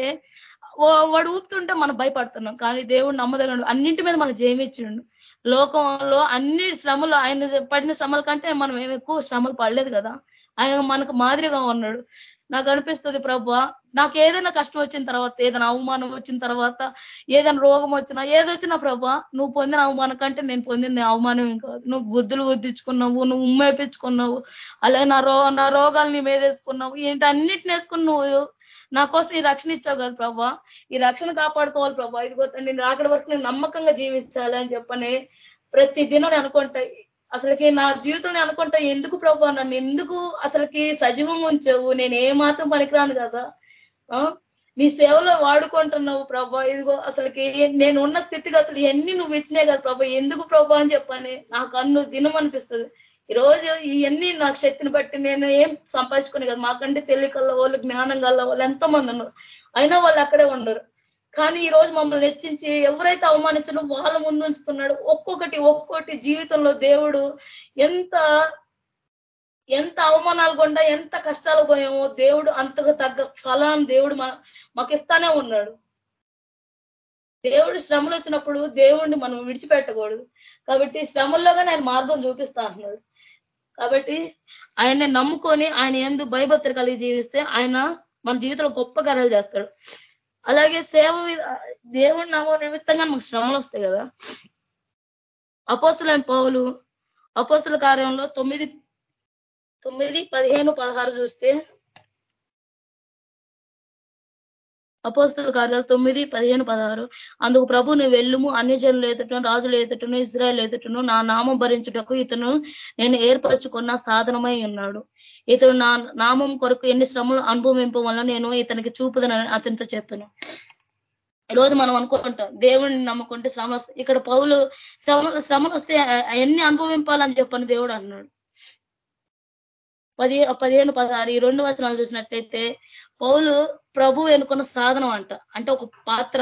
వాడు ఊపుతుంటే మనం భయపడుతున్నాం. కానీ దేవుడు నమ్మదగడు అన్నింటి మీద మనం జయమిచ్చిండు లోకంలో అన్ని శ్రమలు ఆయన పడిన శ్రమల కంటే మనం ఏమి ఎక్కువ శ్రమలు పడలేదు కదా. ఆయన మనకు మాదిరిగా ఉన్నాడు. నాకు అనిపిస్తుంది ప్రభు. నాకు ఏదైనా కష్టం వచ్చిన తర్వాత ఏదైనా అవమానం వచ్చిన తర్వాత ఏదైనా రోగం వచ్చినా ఏదొచ్చినా ప్రభు నువ్వు పొందిన అవమానం కంటే నేను పొందిన అవమానం ఏం కాదు. నువ్వు గుద్దులు గుద్దించుకున్నావు నువ్వు ఉమ్మేపించుకున్నావు అలాగే నా రో నా రోగాలు నీ మీద వేసుకున్నావు ఏంటి అన్నిటిని వేసుకుని నువ్వు నా కోసం ఈ రక్షణ ఇచ్చావు కదా ప్రభా. ఈ రక్షణ కాపాడుకోవాలి ప్రభా. ఇది నేను అక్కడి వరకు నేను నమ్మకంగా జీవించాలి అని చెప్పని ప్రతి దినం నేను అనుకుంటాయి అసలుకి నా జీవితం అనుకుంటా ఎందుకు ప్రభా నన్ను ఎందుకు అసలుకి సజీవంగా ఉంచావు? నేను ఏ మాత్రం పనికిరాను కదా? నీ సేవలో వాడుకుంటున్నావు ప్రభా. ఇదిగో అసలుకి నేను ఉన్న స్థితిగతులు ఎన్ని నువ్వు ఇచ్చినాయి కదా ప్రభా. ఎందుకు ప్రభా అని చెప్పని నాకు అన్ను దినం అనిపిస్తుంది ఈ రోజు ఇవన్నీ నాకు శక్తిని బట్టి నేను ఏం సంపాదించుకునే కదా? మాకంటే తెలియకల్లా వాళ్ళు జ్ఞానం కల్లా వాళ్ళు ఎంతో మంది ఉన్నారు. అయినా వాళ్ళు అక్కడే ఉండరు. కానీ ఈ రోజు మమ్మల్ని హెచ్చించి ఎవరైతే అవమానించడో వాళ్ళ ముందు ఉంచుతున్నాడు. ఒక్కొక్కటి ఒక్కొక్కటి జీవితంలో దేవుడు ఎంత ఎంత అవమానాలు కొండా ఎంత కష్టాలు పోయామో దేవుడు అంతకు తగ్గ ఫలాన్ని దేవుడు మాకు ఇస్తానే ఉన్నాడు. దేవుడు శ్రమలు వచ్చినప్పుడు దేవుడిని మనం విడిచిపెట్టకూడదు. కాబట్టి శ్రమల్లోగా ఆయన మార్గం చూపిస్తా అంటున్నాడు. కాబట్టి ఆయన్ని నమ్ముకొని ఆయన ఎందు భయభత్ర కలిగి జీవిస్తే ఆయన మన జీవితంలో గొప్ప కార్యాలు చేస్తాడు. అలాగే సేవ దేవుడి నామం నిమిత్తంగా మాకు శ్రమలు వస్తాయి కదా. అపోస్తులైన పౌలు అపోస్తుల కార్యంలో తొమ్మిది తొమ్మిది పదిహేను పదహారు చూస్తే అపోస్తుల కార్యాలు తొమ్మిది పదిహేను పదహారు. అందుకు ప్రభు నువ్వు వెళ్ళుము అన్ని జనులు ఎదుటను రాజులు ఎదుటను ఇజ్రాయల్ ఎదుటను నా నామం భరించుటకు ఇతను నేను ఏర్పరచుకున్న సాధనమై ఉన్నాడు. ఇతడు నా నామం కొరకు ఎన్ని శ్రమలు అనుభవింపం వల్ల నేను ఇతనికి చూపుదనని అతనితో చెప్పాను. ఈరోజు మనం అనుకుంటాం దేవుడిని నమ్ముకుంటే శ్రమ ఇక్కడ పౌలు శ్రమ శ్రమలు వస్తే ఎన్ని అనుభవింపాలని చెప్పని దేవుడు అన్నాడు పది పదిహేను పదహారు ఈ రెండు వచనాలు చూసినట్లయితే పౌలు ప్రభు ఎన్నుకున్న సాధనం అంట. అంటే ఒక పాత్ర.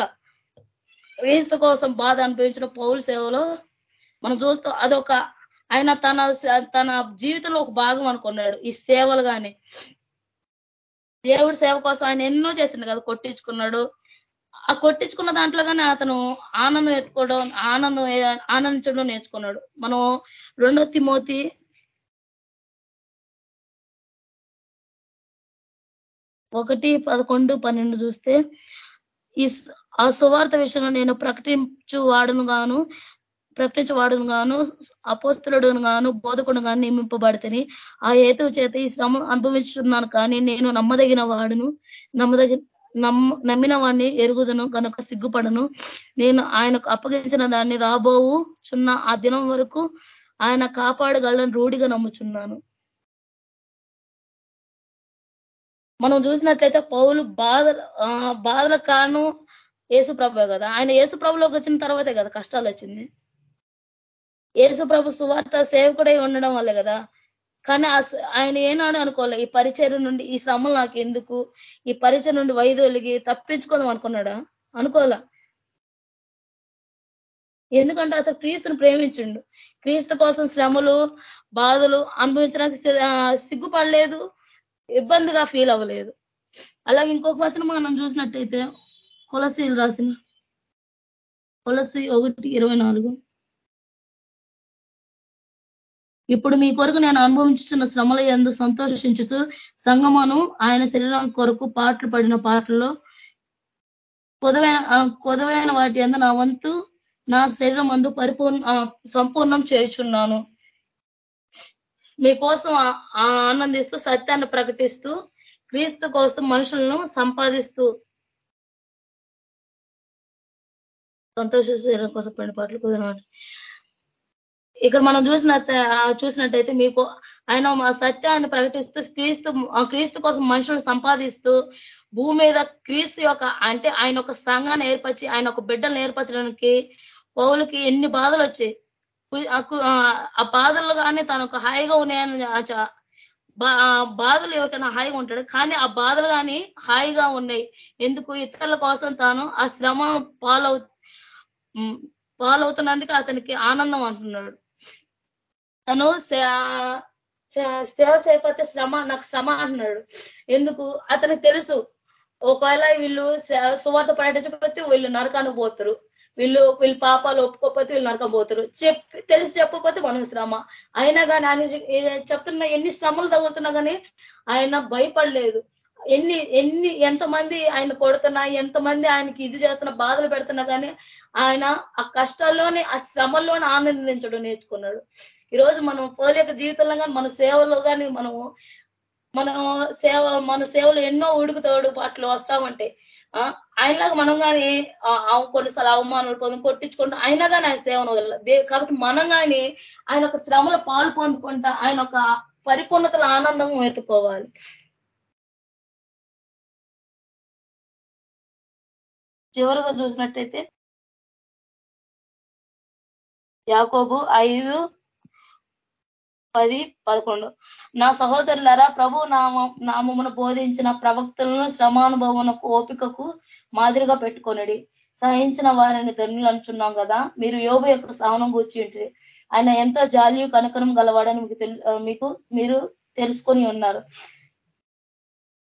క్రీస్తు కోసం బాధ అనుభవించిన పౌలు సేవలో మనం చూస్తాం అదొక ఆయన తన తన జీవితంలో ఒక భాగం అనుకున్నాడు. ఈ సేవలు కానీ దేవుడి సేవ కోసం ఆయన ఎన్నో చేసిండు కదా కొట్టించుకున్నాడు. ఆ కొట్టించుకున్న దాంట్లో కానీ అతను ఆనందం ఎత్తుకోవడం ఆనందం ఆనందించడం నేర్చుకున్నాడు. మనం రెండో తిమోతి ఒకటి పదకొండు పన్నెండు చూస్తే ఈ ఆ సువార్త విషయంలో నేను ప్రకటించు వాడును గాను ప్రకటించవాడును గాను అపోస్తులుడును గాను బోధకుడు గాను నియమింపబడితేని. ఆ హేతు చేత ఈ శ్రమ అనుభవించున్నాను కానీ నేను నమ్మదగిన వాడును. నమ్మదగిన నమ్మిన వాడిని ఎరుగుదును కనుక సిగ్గుపడను. నేను ఆయనకు అప్పగించిన దాన్ని రాబోవు చున్న ఆ దినం వరకు ఆయన కాపాడగలను రూఢిగా నమ్ముచున్నాను. మనం చూసినట్లయితే పౌలు బాధ బాధల ఏసు ప్రభు కదా. ఆయన ప్రభులోకి వచ్చిన తర్వాతే కదా కష్టాలు వచ్చింది. ప్రభు సువార్త సేవకుడై ఉండడం వల్ల కదా. కానీ ఆయన ఏనాడు అనుకోలే ఈ పరిచయం నుండి ఈ శ్రమలు నాకు ఎందుకు? ఈ పరిచయం నుండి వైదొలిగి తప్పించుకోదాం అనుకున్నాడా? అనుకోలే. ఎందుకంటే అతను క్రీస్తుని ప్రేమించిండు. క్రీస్తు కోసం శ్రమలు బాధలు అనుభవించడానికి సిగ్గుపడలేదు ఇబ్బందిగా ఫీల్ అవ్వలేదు. అలాగే ఇంకొక వచనం మనం చూసినట్టయితే కొలసీలు రాసిన కొలసి ఒకటి ఇరవై నాలుగు. ఇప్పుడు మీ కొరకు నేను అనుభవించుతున్న శ్రమల ఎందు సంతోషించుతూ సంగమను ఆయన శరీరం కొరకు పాటలు పడిన పాటల్లో కొదవైన కొదవైన వాటి ఎందు నా వంతు నా శరీరం అందు పరిపూర్ణ సంపూర్ణం చేస్తున్నాను మీకోసం ఆనందిస్తూ సత్యాన్ని ప్రకటిస్తూ క్రీస్తు కోసం మనుషులను సంపాదిస్తూ సంతోష శరీరం కోసం పడిన పాటలు కుదరమాట ఇక్కడ మనం చూసిన చూసినట్టయితే మీకు ఆయన మా సత్యాన్ని ప్రకటిస్తూ క్రీస్తు క్రీస్తు కోసం మనుషులను సంపాదిస్తూ భూమి మీద క్రీస్తు యొక్క అంటే ఆయన ఒక సంఘాన్ని ఏర్పరిచి ఆయన ఒక బిడ్డను ఏర్పరచడానికి పౌలకి ఎన్ని బాధలు వచ్చాయి. ఆ బాధలు కానీ తను ఒక హాయిగా ఉన్నాయని బాధలు ఎవరికైనా హాయిగా ఉంటాడు. కానీ ఆ బాధలు కానీ హాయిగా ఉన్నాయి. ఎందుకు? ఇతరుల కోసం తాను ఆ శ్రమ పాలవు పాలవుతున్నందుకు అతనికి ఆనందం అంటున్నాడు. తను సేవ చేయకపోతే శ్రమ నాకు శ్రమ అంటున్నాడు. ఎందుకు? అతనికి తెలుసు ఒకవేళ వీళ్ళు సువార్త ప్రకటించకపోతే వీళ్ళు నరకానికి పోతారు. వీళ్ళు వీళ్ళు పాపాలు ఒప్పుకోకపోతే వీళ్ళు నరకపోతారు చెప్పి తెలిసి చెప్పకపోతే మనం శ్రమ. అయినా కానీ ఆయన చెప్తున్న ఎన్ని శ్రమలు తగ్గుతున్నా కానీ ఆయన భయపడలేదు. ఎన్ని ఎన్ని ఎంతమంది ఆయన కొడుతున్నా ఎంతమంది ఆయనకి ఇది చేస్తున్నా బాధలు పెడుతున్నా కానీ ఆయన ఆ కష్టాల్లోనే ఆ శ్రమల్లోనే ఆనందించడం నేర్చుకున్నాడు. ఈరోజు మనం పోలేక జీవితంలో కానీ మన సేవలో కానీ మనము మనం సేవ మన సేవలు ఎన్నో ఉడుకుతోడు పాటలు వస్తామంటే ఆయనలాగా మనం కానీ కొన్నిసార్లు అవమానాలు పొంది కొట్టించుకుంటా అయినా కానీ ఆయన సేవను వదల కాబట్టి మనం కానీ ఆయన ఒక శ్రమలో పాలు పొందుకుంటా ఆయన ఒక పరిపూర్ణతల ఆనందం ఎత్తుకోవాలి చివరిగా చూసినట్టయితే యాకోబు ఐదు పది పదకొండు. నా సహోదరులరా ప్రభు నామ నామమును బోధించిన ప్రవక్తలను శ్రమానుభవమునకు ఓపికకు మాదిరిగా పెట్టుకొనడి. సహించిన వారిని ధనులు అంటున్నాం కదా. మీరు యోగ యొక్క సహనం కూర్చుంటే ఆయన ఎంతో జాలియు కనకరం గలవాడని మీకు మీకు మీరు తెలుసుకొని ఉన్నారు.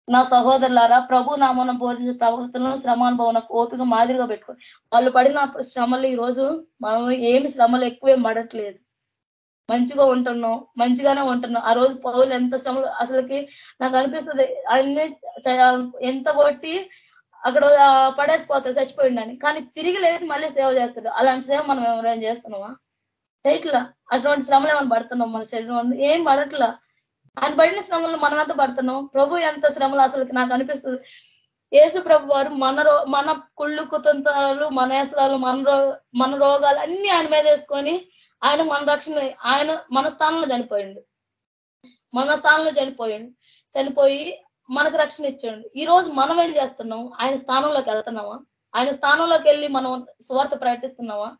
నా సహోదరులారా ప్రభు నామను బోధించిన ప్రవక్తలను శ్రమానుభవనకు ఓపిక మాదిరిగా పెట్టుకో వాళ్ళు పడిన శ్రమలు ఈ రోజు మనం ఏమి శ్రమలు ఎక్కువేం పడట్లేదు. మంచిగా ఉంటున్నాం మంచిగానే ఉంటున్నాం ఆ రోజు పౌలు ఎంత శ్రమలు అసలుకి నాకు అనిపిస్తుంది అన్ని ఎంత కొట్టి అక్కడ పడేసిపోతాడు చచ్చిపోయిండని. కానీ తిరిగి లేచి మళ్ళీ సేవ చేస్తాడు. అలాంటి సేవ మనం ఎవరైనా చేస్తున్నామా? చేయట్లా. అటువంటి శ్రమలు ఏమైనా పడుతున్నాం మన శరీరం ఏం పడట్లా? ఆయన పడిన శ్రమలు మనమంతా పడుతున్నాం. ప్రభు ఎంత శ్రమలు అసలు నాకు అనిపిస్తుంది. ఏసు ప్రభు వారు మన రో మన కుళ్ళు కుతంతాలు మన ఏసరాలు మన రో మన రోగాలు అన్ని ఆయన మీద వేసుకొని ఆయన మన రక్షణ ఆయన మన స్థానంలో చనిపోయిండు. మన స్థానంలో చనిపోయిండు. చనిపోయి మనకు రక్షణ ఇచ్చాడు. ఈ రోజు మనం ఏం చేస్తున్నాం? ఆయన స్థానంలోకి వెళ్తున్నామా? ఆయన స్థానంలోకి వెళ్ళి మనం స్వార్థ ప్రకటిస్తున్నామా?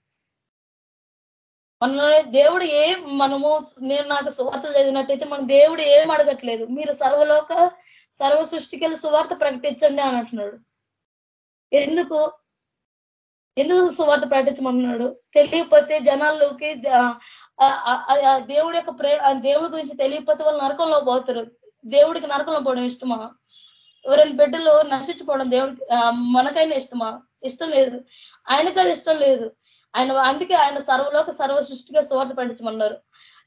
మన దేవుడు ఏం మనము నేను నాకు సువార్త చదివినట్టయితే మన దేవుడు ఏం అడగట్లేదు. మీరు సర్వలోక సర్వ సృష్టికి వెళ్ళి సువార్త ప్రకటించండి అని అంటున్నాడు. ఎందుకు? ఎందుకు సువార్త ప్రకటించమన్నాడు తెలియకపోతే జనాల్లోకి దేవుడి యొక్క ప్రే దేవుడి గురించి తెలియకపోతే వాళ్ళు నరకంలో పోతారు. దేవుడికి నరకంలో పోవడం ఇష్టమా? ఎవరైనా బిడ్డలు నశించుకోవడం దేవుడికి మనకైనా ఇష్టమా? ఇష్టం లేదు. ఆయనకైనా ఇష్టం లేదు. ఆయన అందుకే ఆయన సర్వలోక సర్వ సృష్టిగా సువార్త ప్రకటించమన్నారు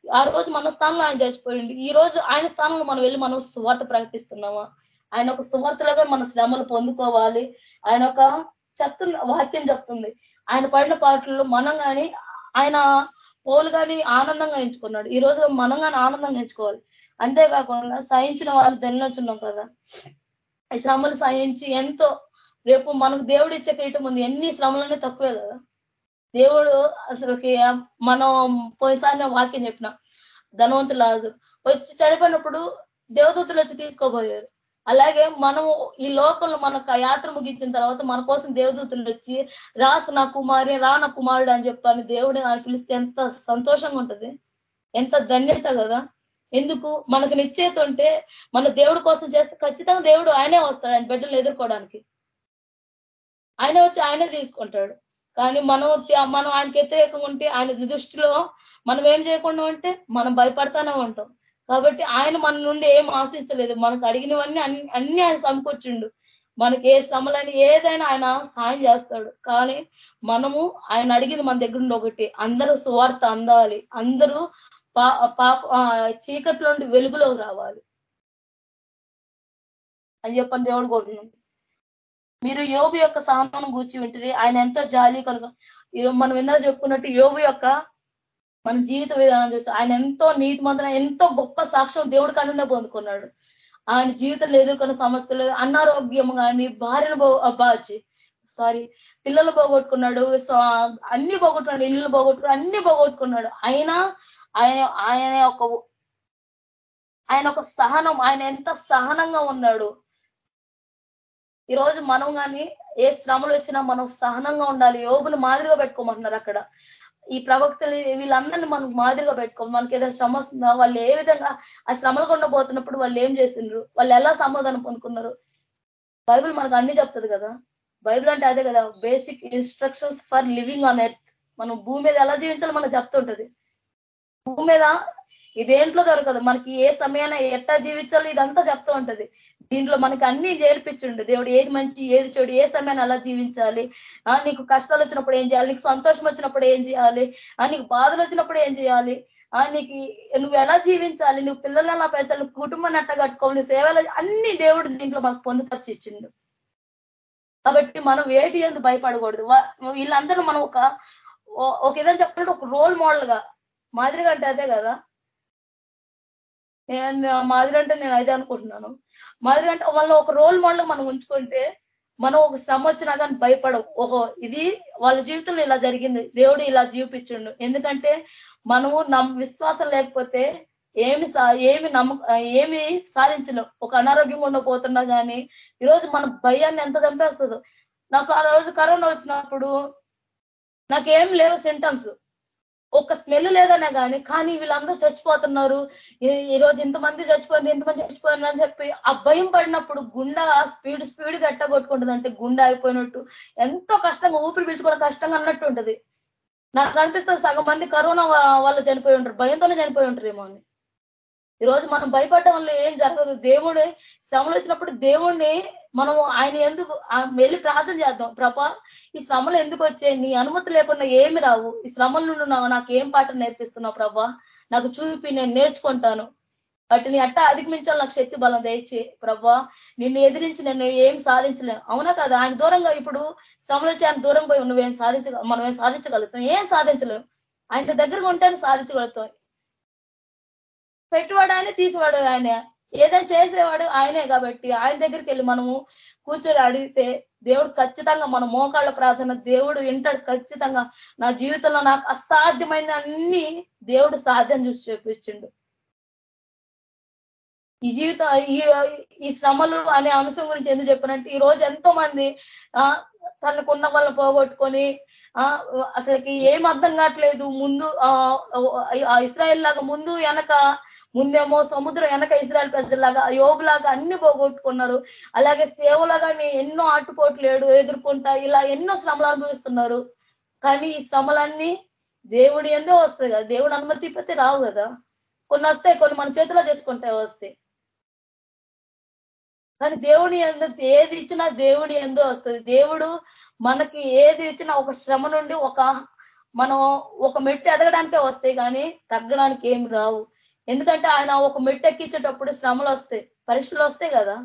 ఆ రోజు మన స్థానంలో ఆయన చచ్చిపోయింది ఈ రోజు ఆయన స్థానంలో మనం వెళ్ళి మనం సువార్త ప్రకటిస్తున్నామా? ఆయన ఒక సువార్తలుగా మన శ్రమలు పొందుకోవాలి. ఆయన ఒక చెప్తున్న వాక్యం చెప్తుంది. ఆయన పడిన పాటల్లో మనం కానీ ఆయన పోలు కానీ ఆనందంగా ఎంచుకున్నాడు. ఈ రోజు మనం కానీ ఆనందంగా ఎంచుకోవాలి. అంతేకాకుండా సహించిన వాళ్ళు దెన్నొచ్చున్నాం కదా. ఈ శ్రమలు సహించి ఎంతో రేపు మనకు దేవుడు ఇచ్చే కిరీటం ఉంది. ఎన్ని శ్రమలనే తక్కువే కదా. దేవుడు అసలుకి మనం పోయిసారి వాక్యం చెప్పిన. ధనవంతులు వచ్చి చనిపోయినప్పుడు దేవదూతులు వచ్చి తీసుకోబోయారు. అలాగే మనము ఈ లోకంలో మనకు యాత్ర ముగించిన తర్వాత మన కోసం దేవదూతులు వచ్చి రాకు నా కుమారి రా నా కుమారుడు అని చెప్పని దేవుడు అని పిలిస్తే ఎంత సంతోషంగా ఉంటుంది. ఎంత ధన్యత కదా. ఎందుకు? మనకు నిశ్చేత ఉంటే మన దేవుడి కోసం చేస్తే ఖచ్చితంగా దేవుడు ఆయనే వస్తాడు ఆయన బిడ్డలు ఎదుర్కోవడానికి. ఆయనే వచ్చి ఆయనే తీసుకుంటాడు. కానీ మనం మనం ఆయనకి వ్యతిరేకంగా ఉంటే ఆయన దృష్టిలో మనం ఏం చేయకుండా ఉంటే మనం భయపడతానే ఉంటాం. కాబట్టి ఆయన మన నుండి ఏం ఆశించలేదు. మనకు అడిగినవన్నీ అన్ని ఆయన సమకూర్చుండు. మనకి ఏ శ్రమలని ఏదైనా ఆయన సాయం చేస్తాడు. కానీ మనము ఆయన అడిగింది మన దగ్గర నుండి ఒకటి. అందరూ సువార్త అందాలి. అందరూ పాప చీకట్లో నుండి వెలుగులోకి రావాలి. అని చెప్పని దేవుడు కోరుతున్నాం మీరు యోగు యొక్క సహనం కూర్చి వింటారు. ఆయన ఎంతో జాలి కనుక మనం ఎన్నో చెప్పుకున్నట్టు యోగు యొక్క మన జీవిత విధానం చూస్తే ఆయన ఎంతో నీతి మంత్రం ఎంతో గొప్ప సాక్ష్యం దేవుడి కనుండే పొందుకున్నాడు. ఆయన జీవితంలో ఎదుర్కొన్న సమస్యలు అనారోగ్యం కానీ భార్యను బాచి సారీ పిల్లలు పోగొట్టుకున్నాడు అన్ని పోగొట్టుకున్నాడు ఇల్లు పోగొట్టుకున్నాడు అన్ని పోగొట్టుకున్నాడు. అయినా ఆయన ఆయన ఒక ఆయన ఒక సహనం ఆయన ఎంత సహనంగా ఉన్నాడు. ఈరోజు మనం కానీ ఏ శ్రమలు వచ్చినా మనం సహనంగా ఉండాలి. యోగులు మాదిరిగా పెట్టుకోమంటున్నారు అక్కడ. ఈ ప్రవక్తలు వీళ్ళందరినీ మనం మాదిరిగా పెట్టుకోవాలి. మనకి ఏదైనా శ్రమ వస్తుందా? వాళ్ళు ఏ విధంగా ఆ శ్రమలు కొండబోతున్నప్పుడు వాళ్ళు ఏం చేసిండ్రు వాళ్ళు ఎలా సమాధానం పొందుకున్నారు? బైబిల్ మనకు అన్ని చెప్తుంది కదా. బైబిల్ అంటే అదే కదా. Basic instructions for living on earth. మనం భూమి మీద ఎలా జీవించాలో మనకు చెప్తుంటది. భూమి మీద ఇదేంట్లో దొరకదు. మనకి ఏ సమయాన ఎట్టా జీవించాలో ఇదంతా చెప్తూ ఉంటది. దీంట్లో మనకి అన్ని నేర్పించిండు. దేవుడు ఏది మంచి ఏది చెడు ఏ సమయాన్ని ఎలా జీవించాలి? ఆ నీకు కష్టాలు వచ్చినప్పుడు ఏం చేయాలి? నీకు సంతోషం వచ్చినప్పుడు ఏం చేయాలి? ఆ నీకు బాధలు వచ్చినప్పుడు ఏం చేయాలి? ఆ నీకు నువ్వు ఎలా జీవించాలి? నువ్వు పిల్లలు ఎలా పెంచాలి నువ్వు కుటుంబాన్ని అట్ట కట్టుకోవాలి సేవలు అన్ని దేవుడు దీంట్లో మనకు పొందుపరిచి ఇచ్చిండు. కాబట్టి మనం వేటి ఎందుకు భయపడకూడదు. వీళ్ళందరూ మనం ఒక ఒక ఏదైనా చెప్పాలంటే ఒక రోల్ మోడల్గా. మాదిరిగా అంటే అదే కదా. నేను మాదిరి అంటే నేను అదే అనుకుంటున్నాను. మాదిరి అంటే వాళ్ళని ఒక రోల్ మోడల్ మనం ఉంచుకుంటే మనం ఒక శ్రమ వచ్చినా కానీ భయపడం ఓహో ఇది వాళ్ళ జీవితంలో ఇలా జరిగింది. దేవుడు ఇలా జీవిపించుండు. ఎందుకంటే మనము నమ్ విశ్వాసం లేకపోతే ఏమి ఏమి నమ్మ ఏమి సాధించలేం. ఒక అనారోగ్యం ఉండకపోతున్నా కానీ ఈరోజు మన భయాన్ని ఎంత చంపేస్తుందో. నాకు ఆ రోజు కరోనా వచ్చినప్పుడు నాకేం లేవు సింటమ్స్ ఒక స్మెల్ లేదనే కానీ కానీ వీళ్ళందరూ చచ్చిపోతున్నారు. ఈ రోజు ఇంతమంది చచ్చిపోయింది ఇంతమంది చచ్చిపోయినారు అని చెప్పి ఆ భయం పడినప్పుడు గుండె స్పీడ్ స్పీడ్ గట్ట అంటే గుండె అయిపోయినట్టు ఎంతో కష్టంగా ఊపిరి పీల్చుకోవడం కష్టంగా అన్నట్టు ఉంటుంది. నాకు అనిపిస్తుంది సగం మంది కరోనా వల్ల చనిపోయి ఉంటారు. భయంతోనే చనిపోయి ఉంటారేమో అని. ఈరోజు మనం భయపడడం వల్ల ఏం జరగదు. దేవుడే శ్రమలు వచ్చినప్పుడు దేవుణ్ణి మనం ఆయన ఎందుకు వెళ్ళి ప్రార్థన చేద్దాం. ప్రభా ఈ శ్రమలు ఎందుకు వచ్చాయి? నీ అనుమతి లేకుండా ఏమి రావు. ఈ శ్రమల నుండి నాకు ఏం పాట నేర్పిస్తున్నావు ప్రభా? నాకు చూపి నేను నేర్చుకుంటాను. వాటిని అట్ట అధిగమించాలి నాకు శక్తి బలం దయచే. ప్రభా నిన్ను ఎదిరించి నేను ఏం సాధించలేను. అవునా కదా? ఆయన దూరంగా ఇప్పుడు శ్రమలు వచ్చి ఆయన దూరం పోయి నువ్వేం సాధించ మనం ఏం సాధించగలుగుతాం? ఏం సాధించలేము ఆయన దగ్గరగా ఉంటేనే సాధించగలుగుతాం. పెట్టువాడు ఆయన ఆయన. ఏదైనా చేసేవాడు ఆయనే కాబట్టి ఆయన దగ్గరికి వెళ్ళి మనము కూర్చొని అడిగితే దేవుడు ఖచ్చితంగా మన మోకాళ్ళ ప్రార్థన దేవుడు వింటాడు ఖచ్చితంగా. నా జీవితంలో నాకు అసాధ్యమైన అన్ని దేవుడు సాధ్యం చూసి చూపించిండు. ఈ జీవితం ఈ ఈ శ్రమలు అనే అంశం గురించి ఎందుకు చెప్పినట్టు ఈ రోజు ఎంతో మంది తనకున్న వాళ్ళని పోగొట్టుకొని అసలుకి ఏం అర్థం కావట్లేదు. ముందు ఇస్రాయల్ లాగా ముందు వెనక ముందేమో సముద్రం వెనక ఇజ్రాయల్ ప్రజల్లాగా యోగులాగా అన్ని పోగొట్టుకున్నారు. అలాగే సేవలాగా ఎన్నో ఆటుపోట్లు ఎదుర్కొంటా ఇలా ఎన్నో శ్రమలు అనుభవిస్తున్నారు. కానీ ఈ శ్రమలన్నీ దేవుడి ఎందో వస్తాయి కదా? దేవుడు అనుమతి ఇప్పితే రావు కదా? కొన్ని వస్తాయి కొన్ని మన చేతిలో చేసుకుంటాయి వస్తాయి. కానీ దేవుని ఎందు ఏది ఇచ్చినా దేవుని ఎందు వస్తుంది. దేవుడు మనకి ఏది ఇచ్చినా ఒక శ్రమ నుండి ఒక మనం ఒక మెట్టు ఎదగడానికే వస్తాయి కానీ తగ్గడానికి ఏం రావు. ఎందుకంటే ఆయన ఒక మెట్టు ఎక్కించేటప్పుడు శ్రమలు వస్తాయి పరీక్షలు వస్తాయి కదా.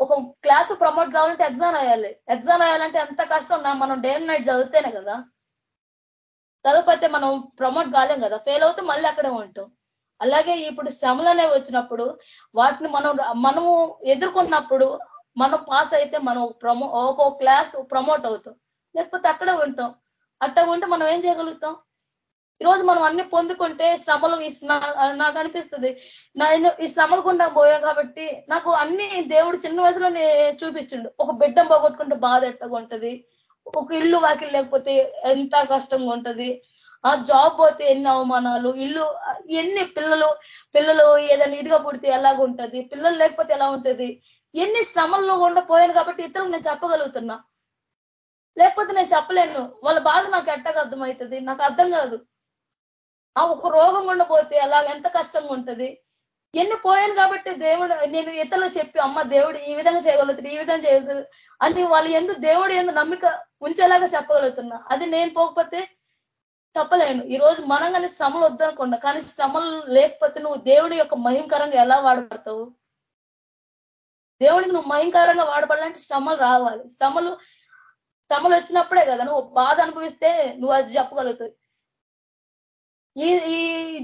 ఒక క్లాసు ప్రమోట్ కావాలంటే ఎగ్జామ్ రాయాలి. ఎగ్జామ్ రాయాలంటే ఎంత కష్టం మనం డే అండ్ నైట్ చదివితేనే కదా. చదవకపోతే మనం ప్రమోట్ కాలేం కదా ఫెయిల్ అవుతే మళ్ళీ అక్కడే ఉంటాం. అలాగే ఇప్పుడు శ్రమలు అనేవి వచ్చినప్పుడు వాటిని మనం మనము ఎదుర్కొన్నప్పుడు మనం పాస్ అయితే మనం ప్రమో ఒక్కో క్లాస్ ప్రమోట్ అవుతాం. లేకపోతే అక్కడే ఉంటాం. అట్ట ఉంటే మనం ఏం చేయగలుగుతాం? ఈరోజు మనం అన్ని పొందుకుంటే శ్రమలు నాకు అనిపిస్తుంది. నేను ఈ శ్రమలు గుండా పోయా కాబట్టి నాకు అన్ని దేవుడు చిన్న వయసులో చూపించిండు. ఒక బిడ్డం పోగొట్టుకుంటే బాధ ఎట్టగా ఉంటది. ఒక ఇల్లు వాకిలు లేకపోతే ఎంత కష్టంగా ఉంటది. ఆ జాబ్ పోతే ఎన్ని అవమానాలు. ఇల్లు ఎన్ని పిల్లలు పిల్లలు ఏదైనా ఇదిగా పుడితే ఎలాగుంటది పిల్లలు లేకపోతే ఎలా ఉంటది? ఎన్ని శ్రమల్లో గుండా పోయాను కాబట్టి ఇతరులకు నేను చెప్పగలుగుతున్నా. లేకపోతే నేను చెప్పలేను. వాళ్ళ బాధ నాకు ఎట్టగా అర్థమవుతుంది. నాకు అర్థం కాదు. ఆ ఒక రోగం ఉండబోతే అలా ఎంత కష్టంగా ఉంటది? ఎన్ని పోయాను కాబట్టి దేవుడు నేను ఇతరులు చెప్పి అమ్మ దేవుడు ఈ విధంగా చేయగలుగుతాడు ఈ విధంగా చేయగలుగుతాడు అని వాళ్ళు ఎందుకు దేవుడు ఎందుకు నమ్మిక ఉంచేలాగా చెప్పగలుగుతున్నా. అది నేను పోకపోతే చెప్పలేను. ఈ రోజు మనం కానీ శ్రమలు వద్దనుకున్నా కానీ శ్రమలు లేకపోతే నువ్వు దేవుడి యొక్క మహింకరంగా ఎలా వాడబడతావు? దేవుడికి నువ్వు మహింకరంగా వాడబడాలంటే శ్రమలు రావాలి. శ్రమలు శ్రమలు వచ్చినప్పుడే కదా నువ్వు బాధ అనుభవిస్తే నువ్వు అది చెప్పగలుగుతావు. ఈ ఈ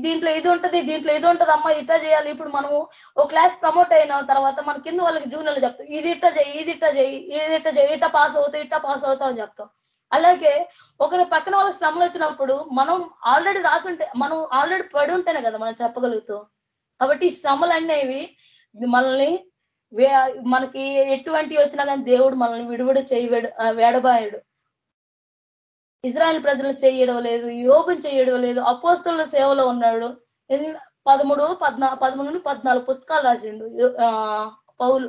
దీంట్లో ఇది ఉంటుంది దీంట్లో ఇది ఉంటుంది అమ్మ ఇట్లా చేయాలి. ఇప్పుడు మనము ఓ క్లాస్ ప్రమోట్ అయిన తర్వాత మన కింద వాళ్ళకి జూనియర్లు చెప్తాం ఇది ఇట్ట చేయి ఇది ఇట్ట చేయి ఇది ఇట్ట చేయి ఇట్ట పాస్ అవుతావు ఇట్ట పాస్ అవుతావు అని చెప్తాం. అలాగే ఒకరి పక్కన వాళ్ళకి శ్రమలు వచ్చినప్పుడు మనం ఆల్రెడీ రాసుంటే మనం ఆల్రెడీ పడి ఉంటేనే కదా మనం చెప్పగలుగుతాం. కాబట్టి ఈ శ్రమలు అనేవి మనల్ని మనకి ఎటువంటి వచ్చినా కానీ దేవుడు మనల్ని విడివిడ చేయి వేడబాయడు. ఇజ్రాయల్ ప్రజలు చేయడం లేదు యోగం చేయడం లేదు అపోస్తుల సేవలో ఉన్నాడు. పదమూడు పద్నా పదమూడు నుండి పద్నాలుగు పుస్తకాలు రాసిండు. పౌలు.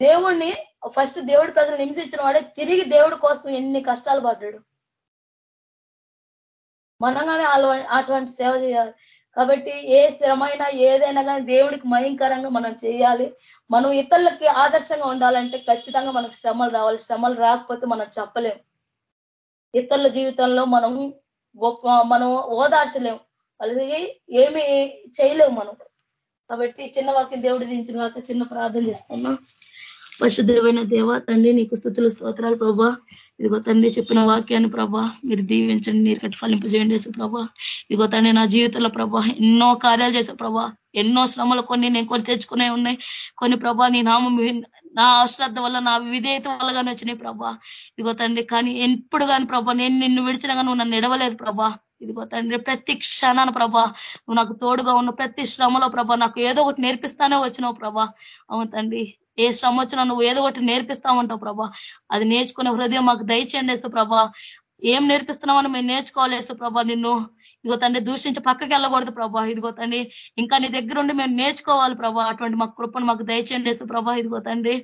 దేవుణ్ణి ఫస్ట్ దేవుడి ప్రజలు హింసించిన వాడే తిరిగి దేవుడి కోసం ఎన్ని కష్టాలు పడ్డాడు. మనంగానే అటువంటి సేవ చేయాలి. కాబట్టి ఏ స్థిరమైన ఏదైనా కానీ దేవుడికి భయంకరంగా మనం చేయాలి. మనం ఇతరులకి ఆదర్శంగా ఉండాలంటే ఖచ్చితంగా మనకు శ్రమలు రావాలి. శ్రమలు రాకపోతే మనం చెప్పలేం. ఇతరుల జీవితంలో మనం గొప్ప మనం ఓదార్చలేం. అలాగే ఏమి చేయలేము మనం. కాబట్టి చిన్న వాక్యం దేవుడు దించిన చిన్న ప్రార్థన చేస్తున్నా పరిశుద్ధమైన దేవ తండ్రి నీకు స్థుతులు స్తోత్రాలు ప్రభా. ఇదిగో తండ్రి చెప్పిన వాక్యాన్ని ప్రభా మీరు దీవించండి నీరు కట్టి ఫలింపజేయండి వేసు ప్రభా. ఇదిగో తండ్రి నా జీవితంలో ప్రభా ఎన్నో కార్యాలు చేసే ప్రభా. ఎన్నో శ్రమలు కొన్ని నేను కొన్ని తెచ్చుకునే ఉన్నాయి. కొన్ని ప్రభా నీ నామం నా అశ్రద్ధ వల్ల నా విధేయత వల్ల కానీ వచ్చినాయి ప్రభా. ఇదిగో తండ్రి కానీ ఎప్పుడు కానీ ప్రభా నేను నిన్ను విడిచినా కానీ నువ్వు నన్ను ఎడవలేదు ప్రభా. ఇదిగో తండ్రి ప్రతి క్షణాన ప్రభా నువ్వు నాకు తోడుగా ఉన్న ప్రతి శ్రమలో ప్రభా నాకు ఏదో ఒకటి నేర్పిస్తానే వచ్చినావు ప్రభా. అవును తండ్రి ఏ శ్రమ వచ్చినా నువ్వు ఏదో ఒకటి నేర్పిస్తా ఉంటావు ప్రభా. అది నేర్చుకునే హృదయం మాకు దయచేయండి ప్రభా. ఏం నేర్పిస్తున్నామని మేము నేర్చుకోవాలి ప్రభా నిన్ను. ఇదిగో తండ్రి దూషించి పక్కకి వెళ్ళకూడదు ప్రభా. ఇదిగో తండ్రి ఇంకా నీ దగ్గర ఉండి మేము నేర్చుకోవాలి ప్రభా. అటువంటి మాకు కృపను మాకు దయచేయండి వేసు ప్రభా. ఇదిగో తండ్రి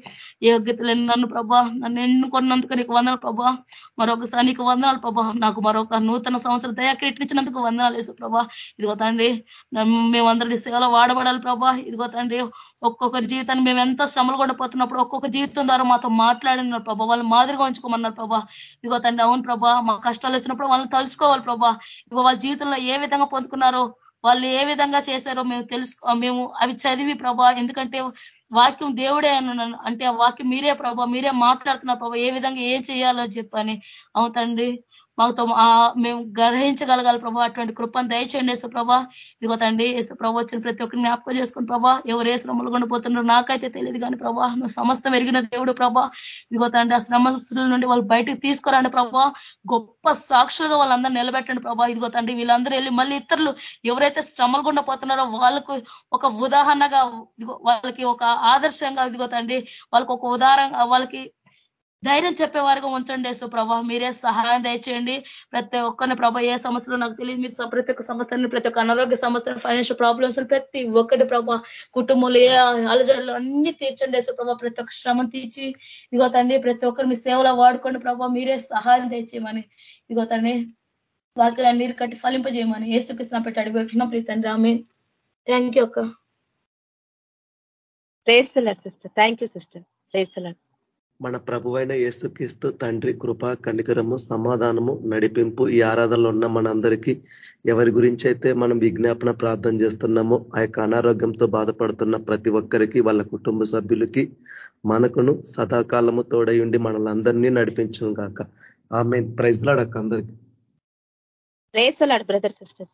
యోగ్యతలను నన్ను ప్రభా నన్ను ఎన్నుకున్నందుకు నీకు వందనాలు ప్రభా. మరొకసారి నీకు వందనాలు ప్రభా. నాకు మరొక నూతన సంవత్సరం దయాక్రీటించినందుకు వందనాలు వేసు ప్రభా. ఇదిగో తండ్రి మేమందరి సేవలో వాడబడాలి ప్రభా. ఇదిగో తండ్రి ఒక్కొక్కరి జీవితాన్ని మేము ఎంతో శ్రమలు కూడా పోతున్నప్పుడు ఒక్కొక్క జీవితం ద్వారా మాతో మాట్లాడినారు ప్రభా. వాళ్ళు మాదిరిగా ఉంచుకోమన్నారు ప్రభా. ఇగో తండ్రి అవును ప్రభా. మా కష్టాలు వచ్చినప్పుడు వాళ్ళని తలుచుకోవాలి ప్రభా. ఇగో వాళ్ళ జీవితంలో ఏ విధంగా పొందుకున్నారో వాళ్ళు ఏ విధంగా చేశారో మేము తెలుసు మేము అవి చదివి ప్రభా. ఎందుకంటే వాక్యం దేవుడే అన్నాను అంటే ఆ వాక్యం మీరే ప్రభా. మీరే మాట్లాడుతున్నారు ప్రభా. ఏ విధంగా ఏం చేయాలో చెప్పని. అవును తండ్రి మాతో మేము గ్రహించగలగాలి ప్రభా. అటువంటి కృపను దయచేయండి వేసు ప్రభా. ఇదిగో తండ్రి వేసు ప్రభా వచ్చిన ప్రతి ఒక్కరిని జ్ఞాపకం చేసుకుని ప్రభా ఎవరు ఏ శ్రమలు కొండిపోతున్నారో నాకైతే తెలియదు కానీ ప్రభా నువ్వు సమస్తం ఎరిగిన దేవుడు ప్రభా. ఇదిగో తండ్రి ఆ శ్రమల నుండి వాళ్ళు బయటకు తీసుకురండి ప్రభా. గొప్ప సాక్షులుగా వాళ్ళందరూ నిలబెట్టండి ప్రభా. ఇదిగో తండ్రి వీళ్ళందరూ వెళ్ళి మళ్ళీ ఇతరులు ఎవరైతే శ్రమలు గుండా పోతున్నారో వాళ్ళకు ఒక ఉదాహరణగా వాళ్ళకి ఒక ఆదర్శంగా ఇదిగో తండ్రి వాళ్ళకి ఒక ఉదాహరణ వాళ్ళకి ధైర్యం చెప్పే వారికి ఉంచండి యేసు ప్రభా. మీరే సహాయం దయచేయండి. ప్రతి ఒక్కరిని ప్రభా ఏ సమస్యలు నాకు తెలియదు. మీరు ప్రతి ఒక్క సమస్యని ప్రతి ఒక్క అనారోగ్య సమస్యలు ఫైనాన్షియల్ ప్రాబ్లమ్స్ ప్రతి ఒక్కటి ప్రభా కుటుంబంలో ఏ ఆలోచనలు అన్ని తీర్చండి యేసు ప్రభా. ప్రతి ఒక్క శ్రమం తీర్చి ఇదిగో తండ్రి ప్రతి ఒక్కరు మీ సేవలో వాడుకోండి ప్రభా. మీరే సహాయం దయచేయమని ఇదిగో తండ్రి వాక్యాన్ని నీరు కట్టి ఫలింపజేయమని ఏసుకృష్ణ పెట్టి అడిగి ప్రీ ప్రీతండి ఆమె థ్యాంక్ యూ అక్క. Sister. Thank you sister praise the Lord మన ప్రభువైన యేసుక్రీస్తు తండ్రి కృప కనికరము సమాధానము నడిపింపు ఈ ఆరాధనలో ఉన్న మనందరికీ ఎవరి గురించి అయితే మనం విజ్ఞాపన ప్రార్థన చేస్తున్నామో ఆ యొక్క అనారోగ్యంతో బాధపడుతున్న ప్రతి ఒక్కరికి వాళ్ళ కుటుంబ సభ్యులకి మనకును సదాకాలము తోడై ఉండి మనల్ని నడిపించు కాక ఆమె ప్రైజ్ లాడక్క అందరికి. Brother sister.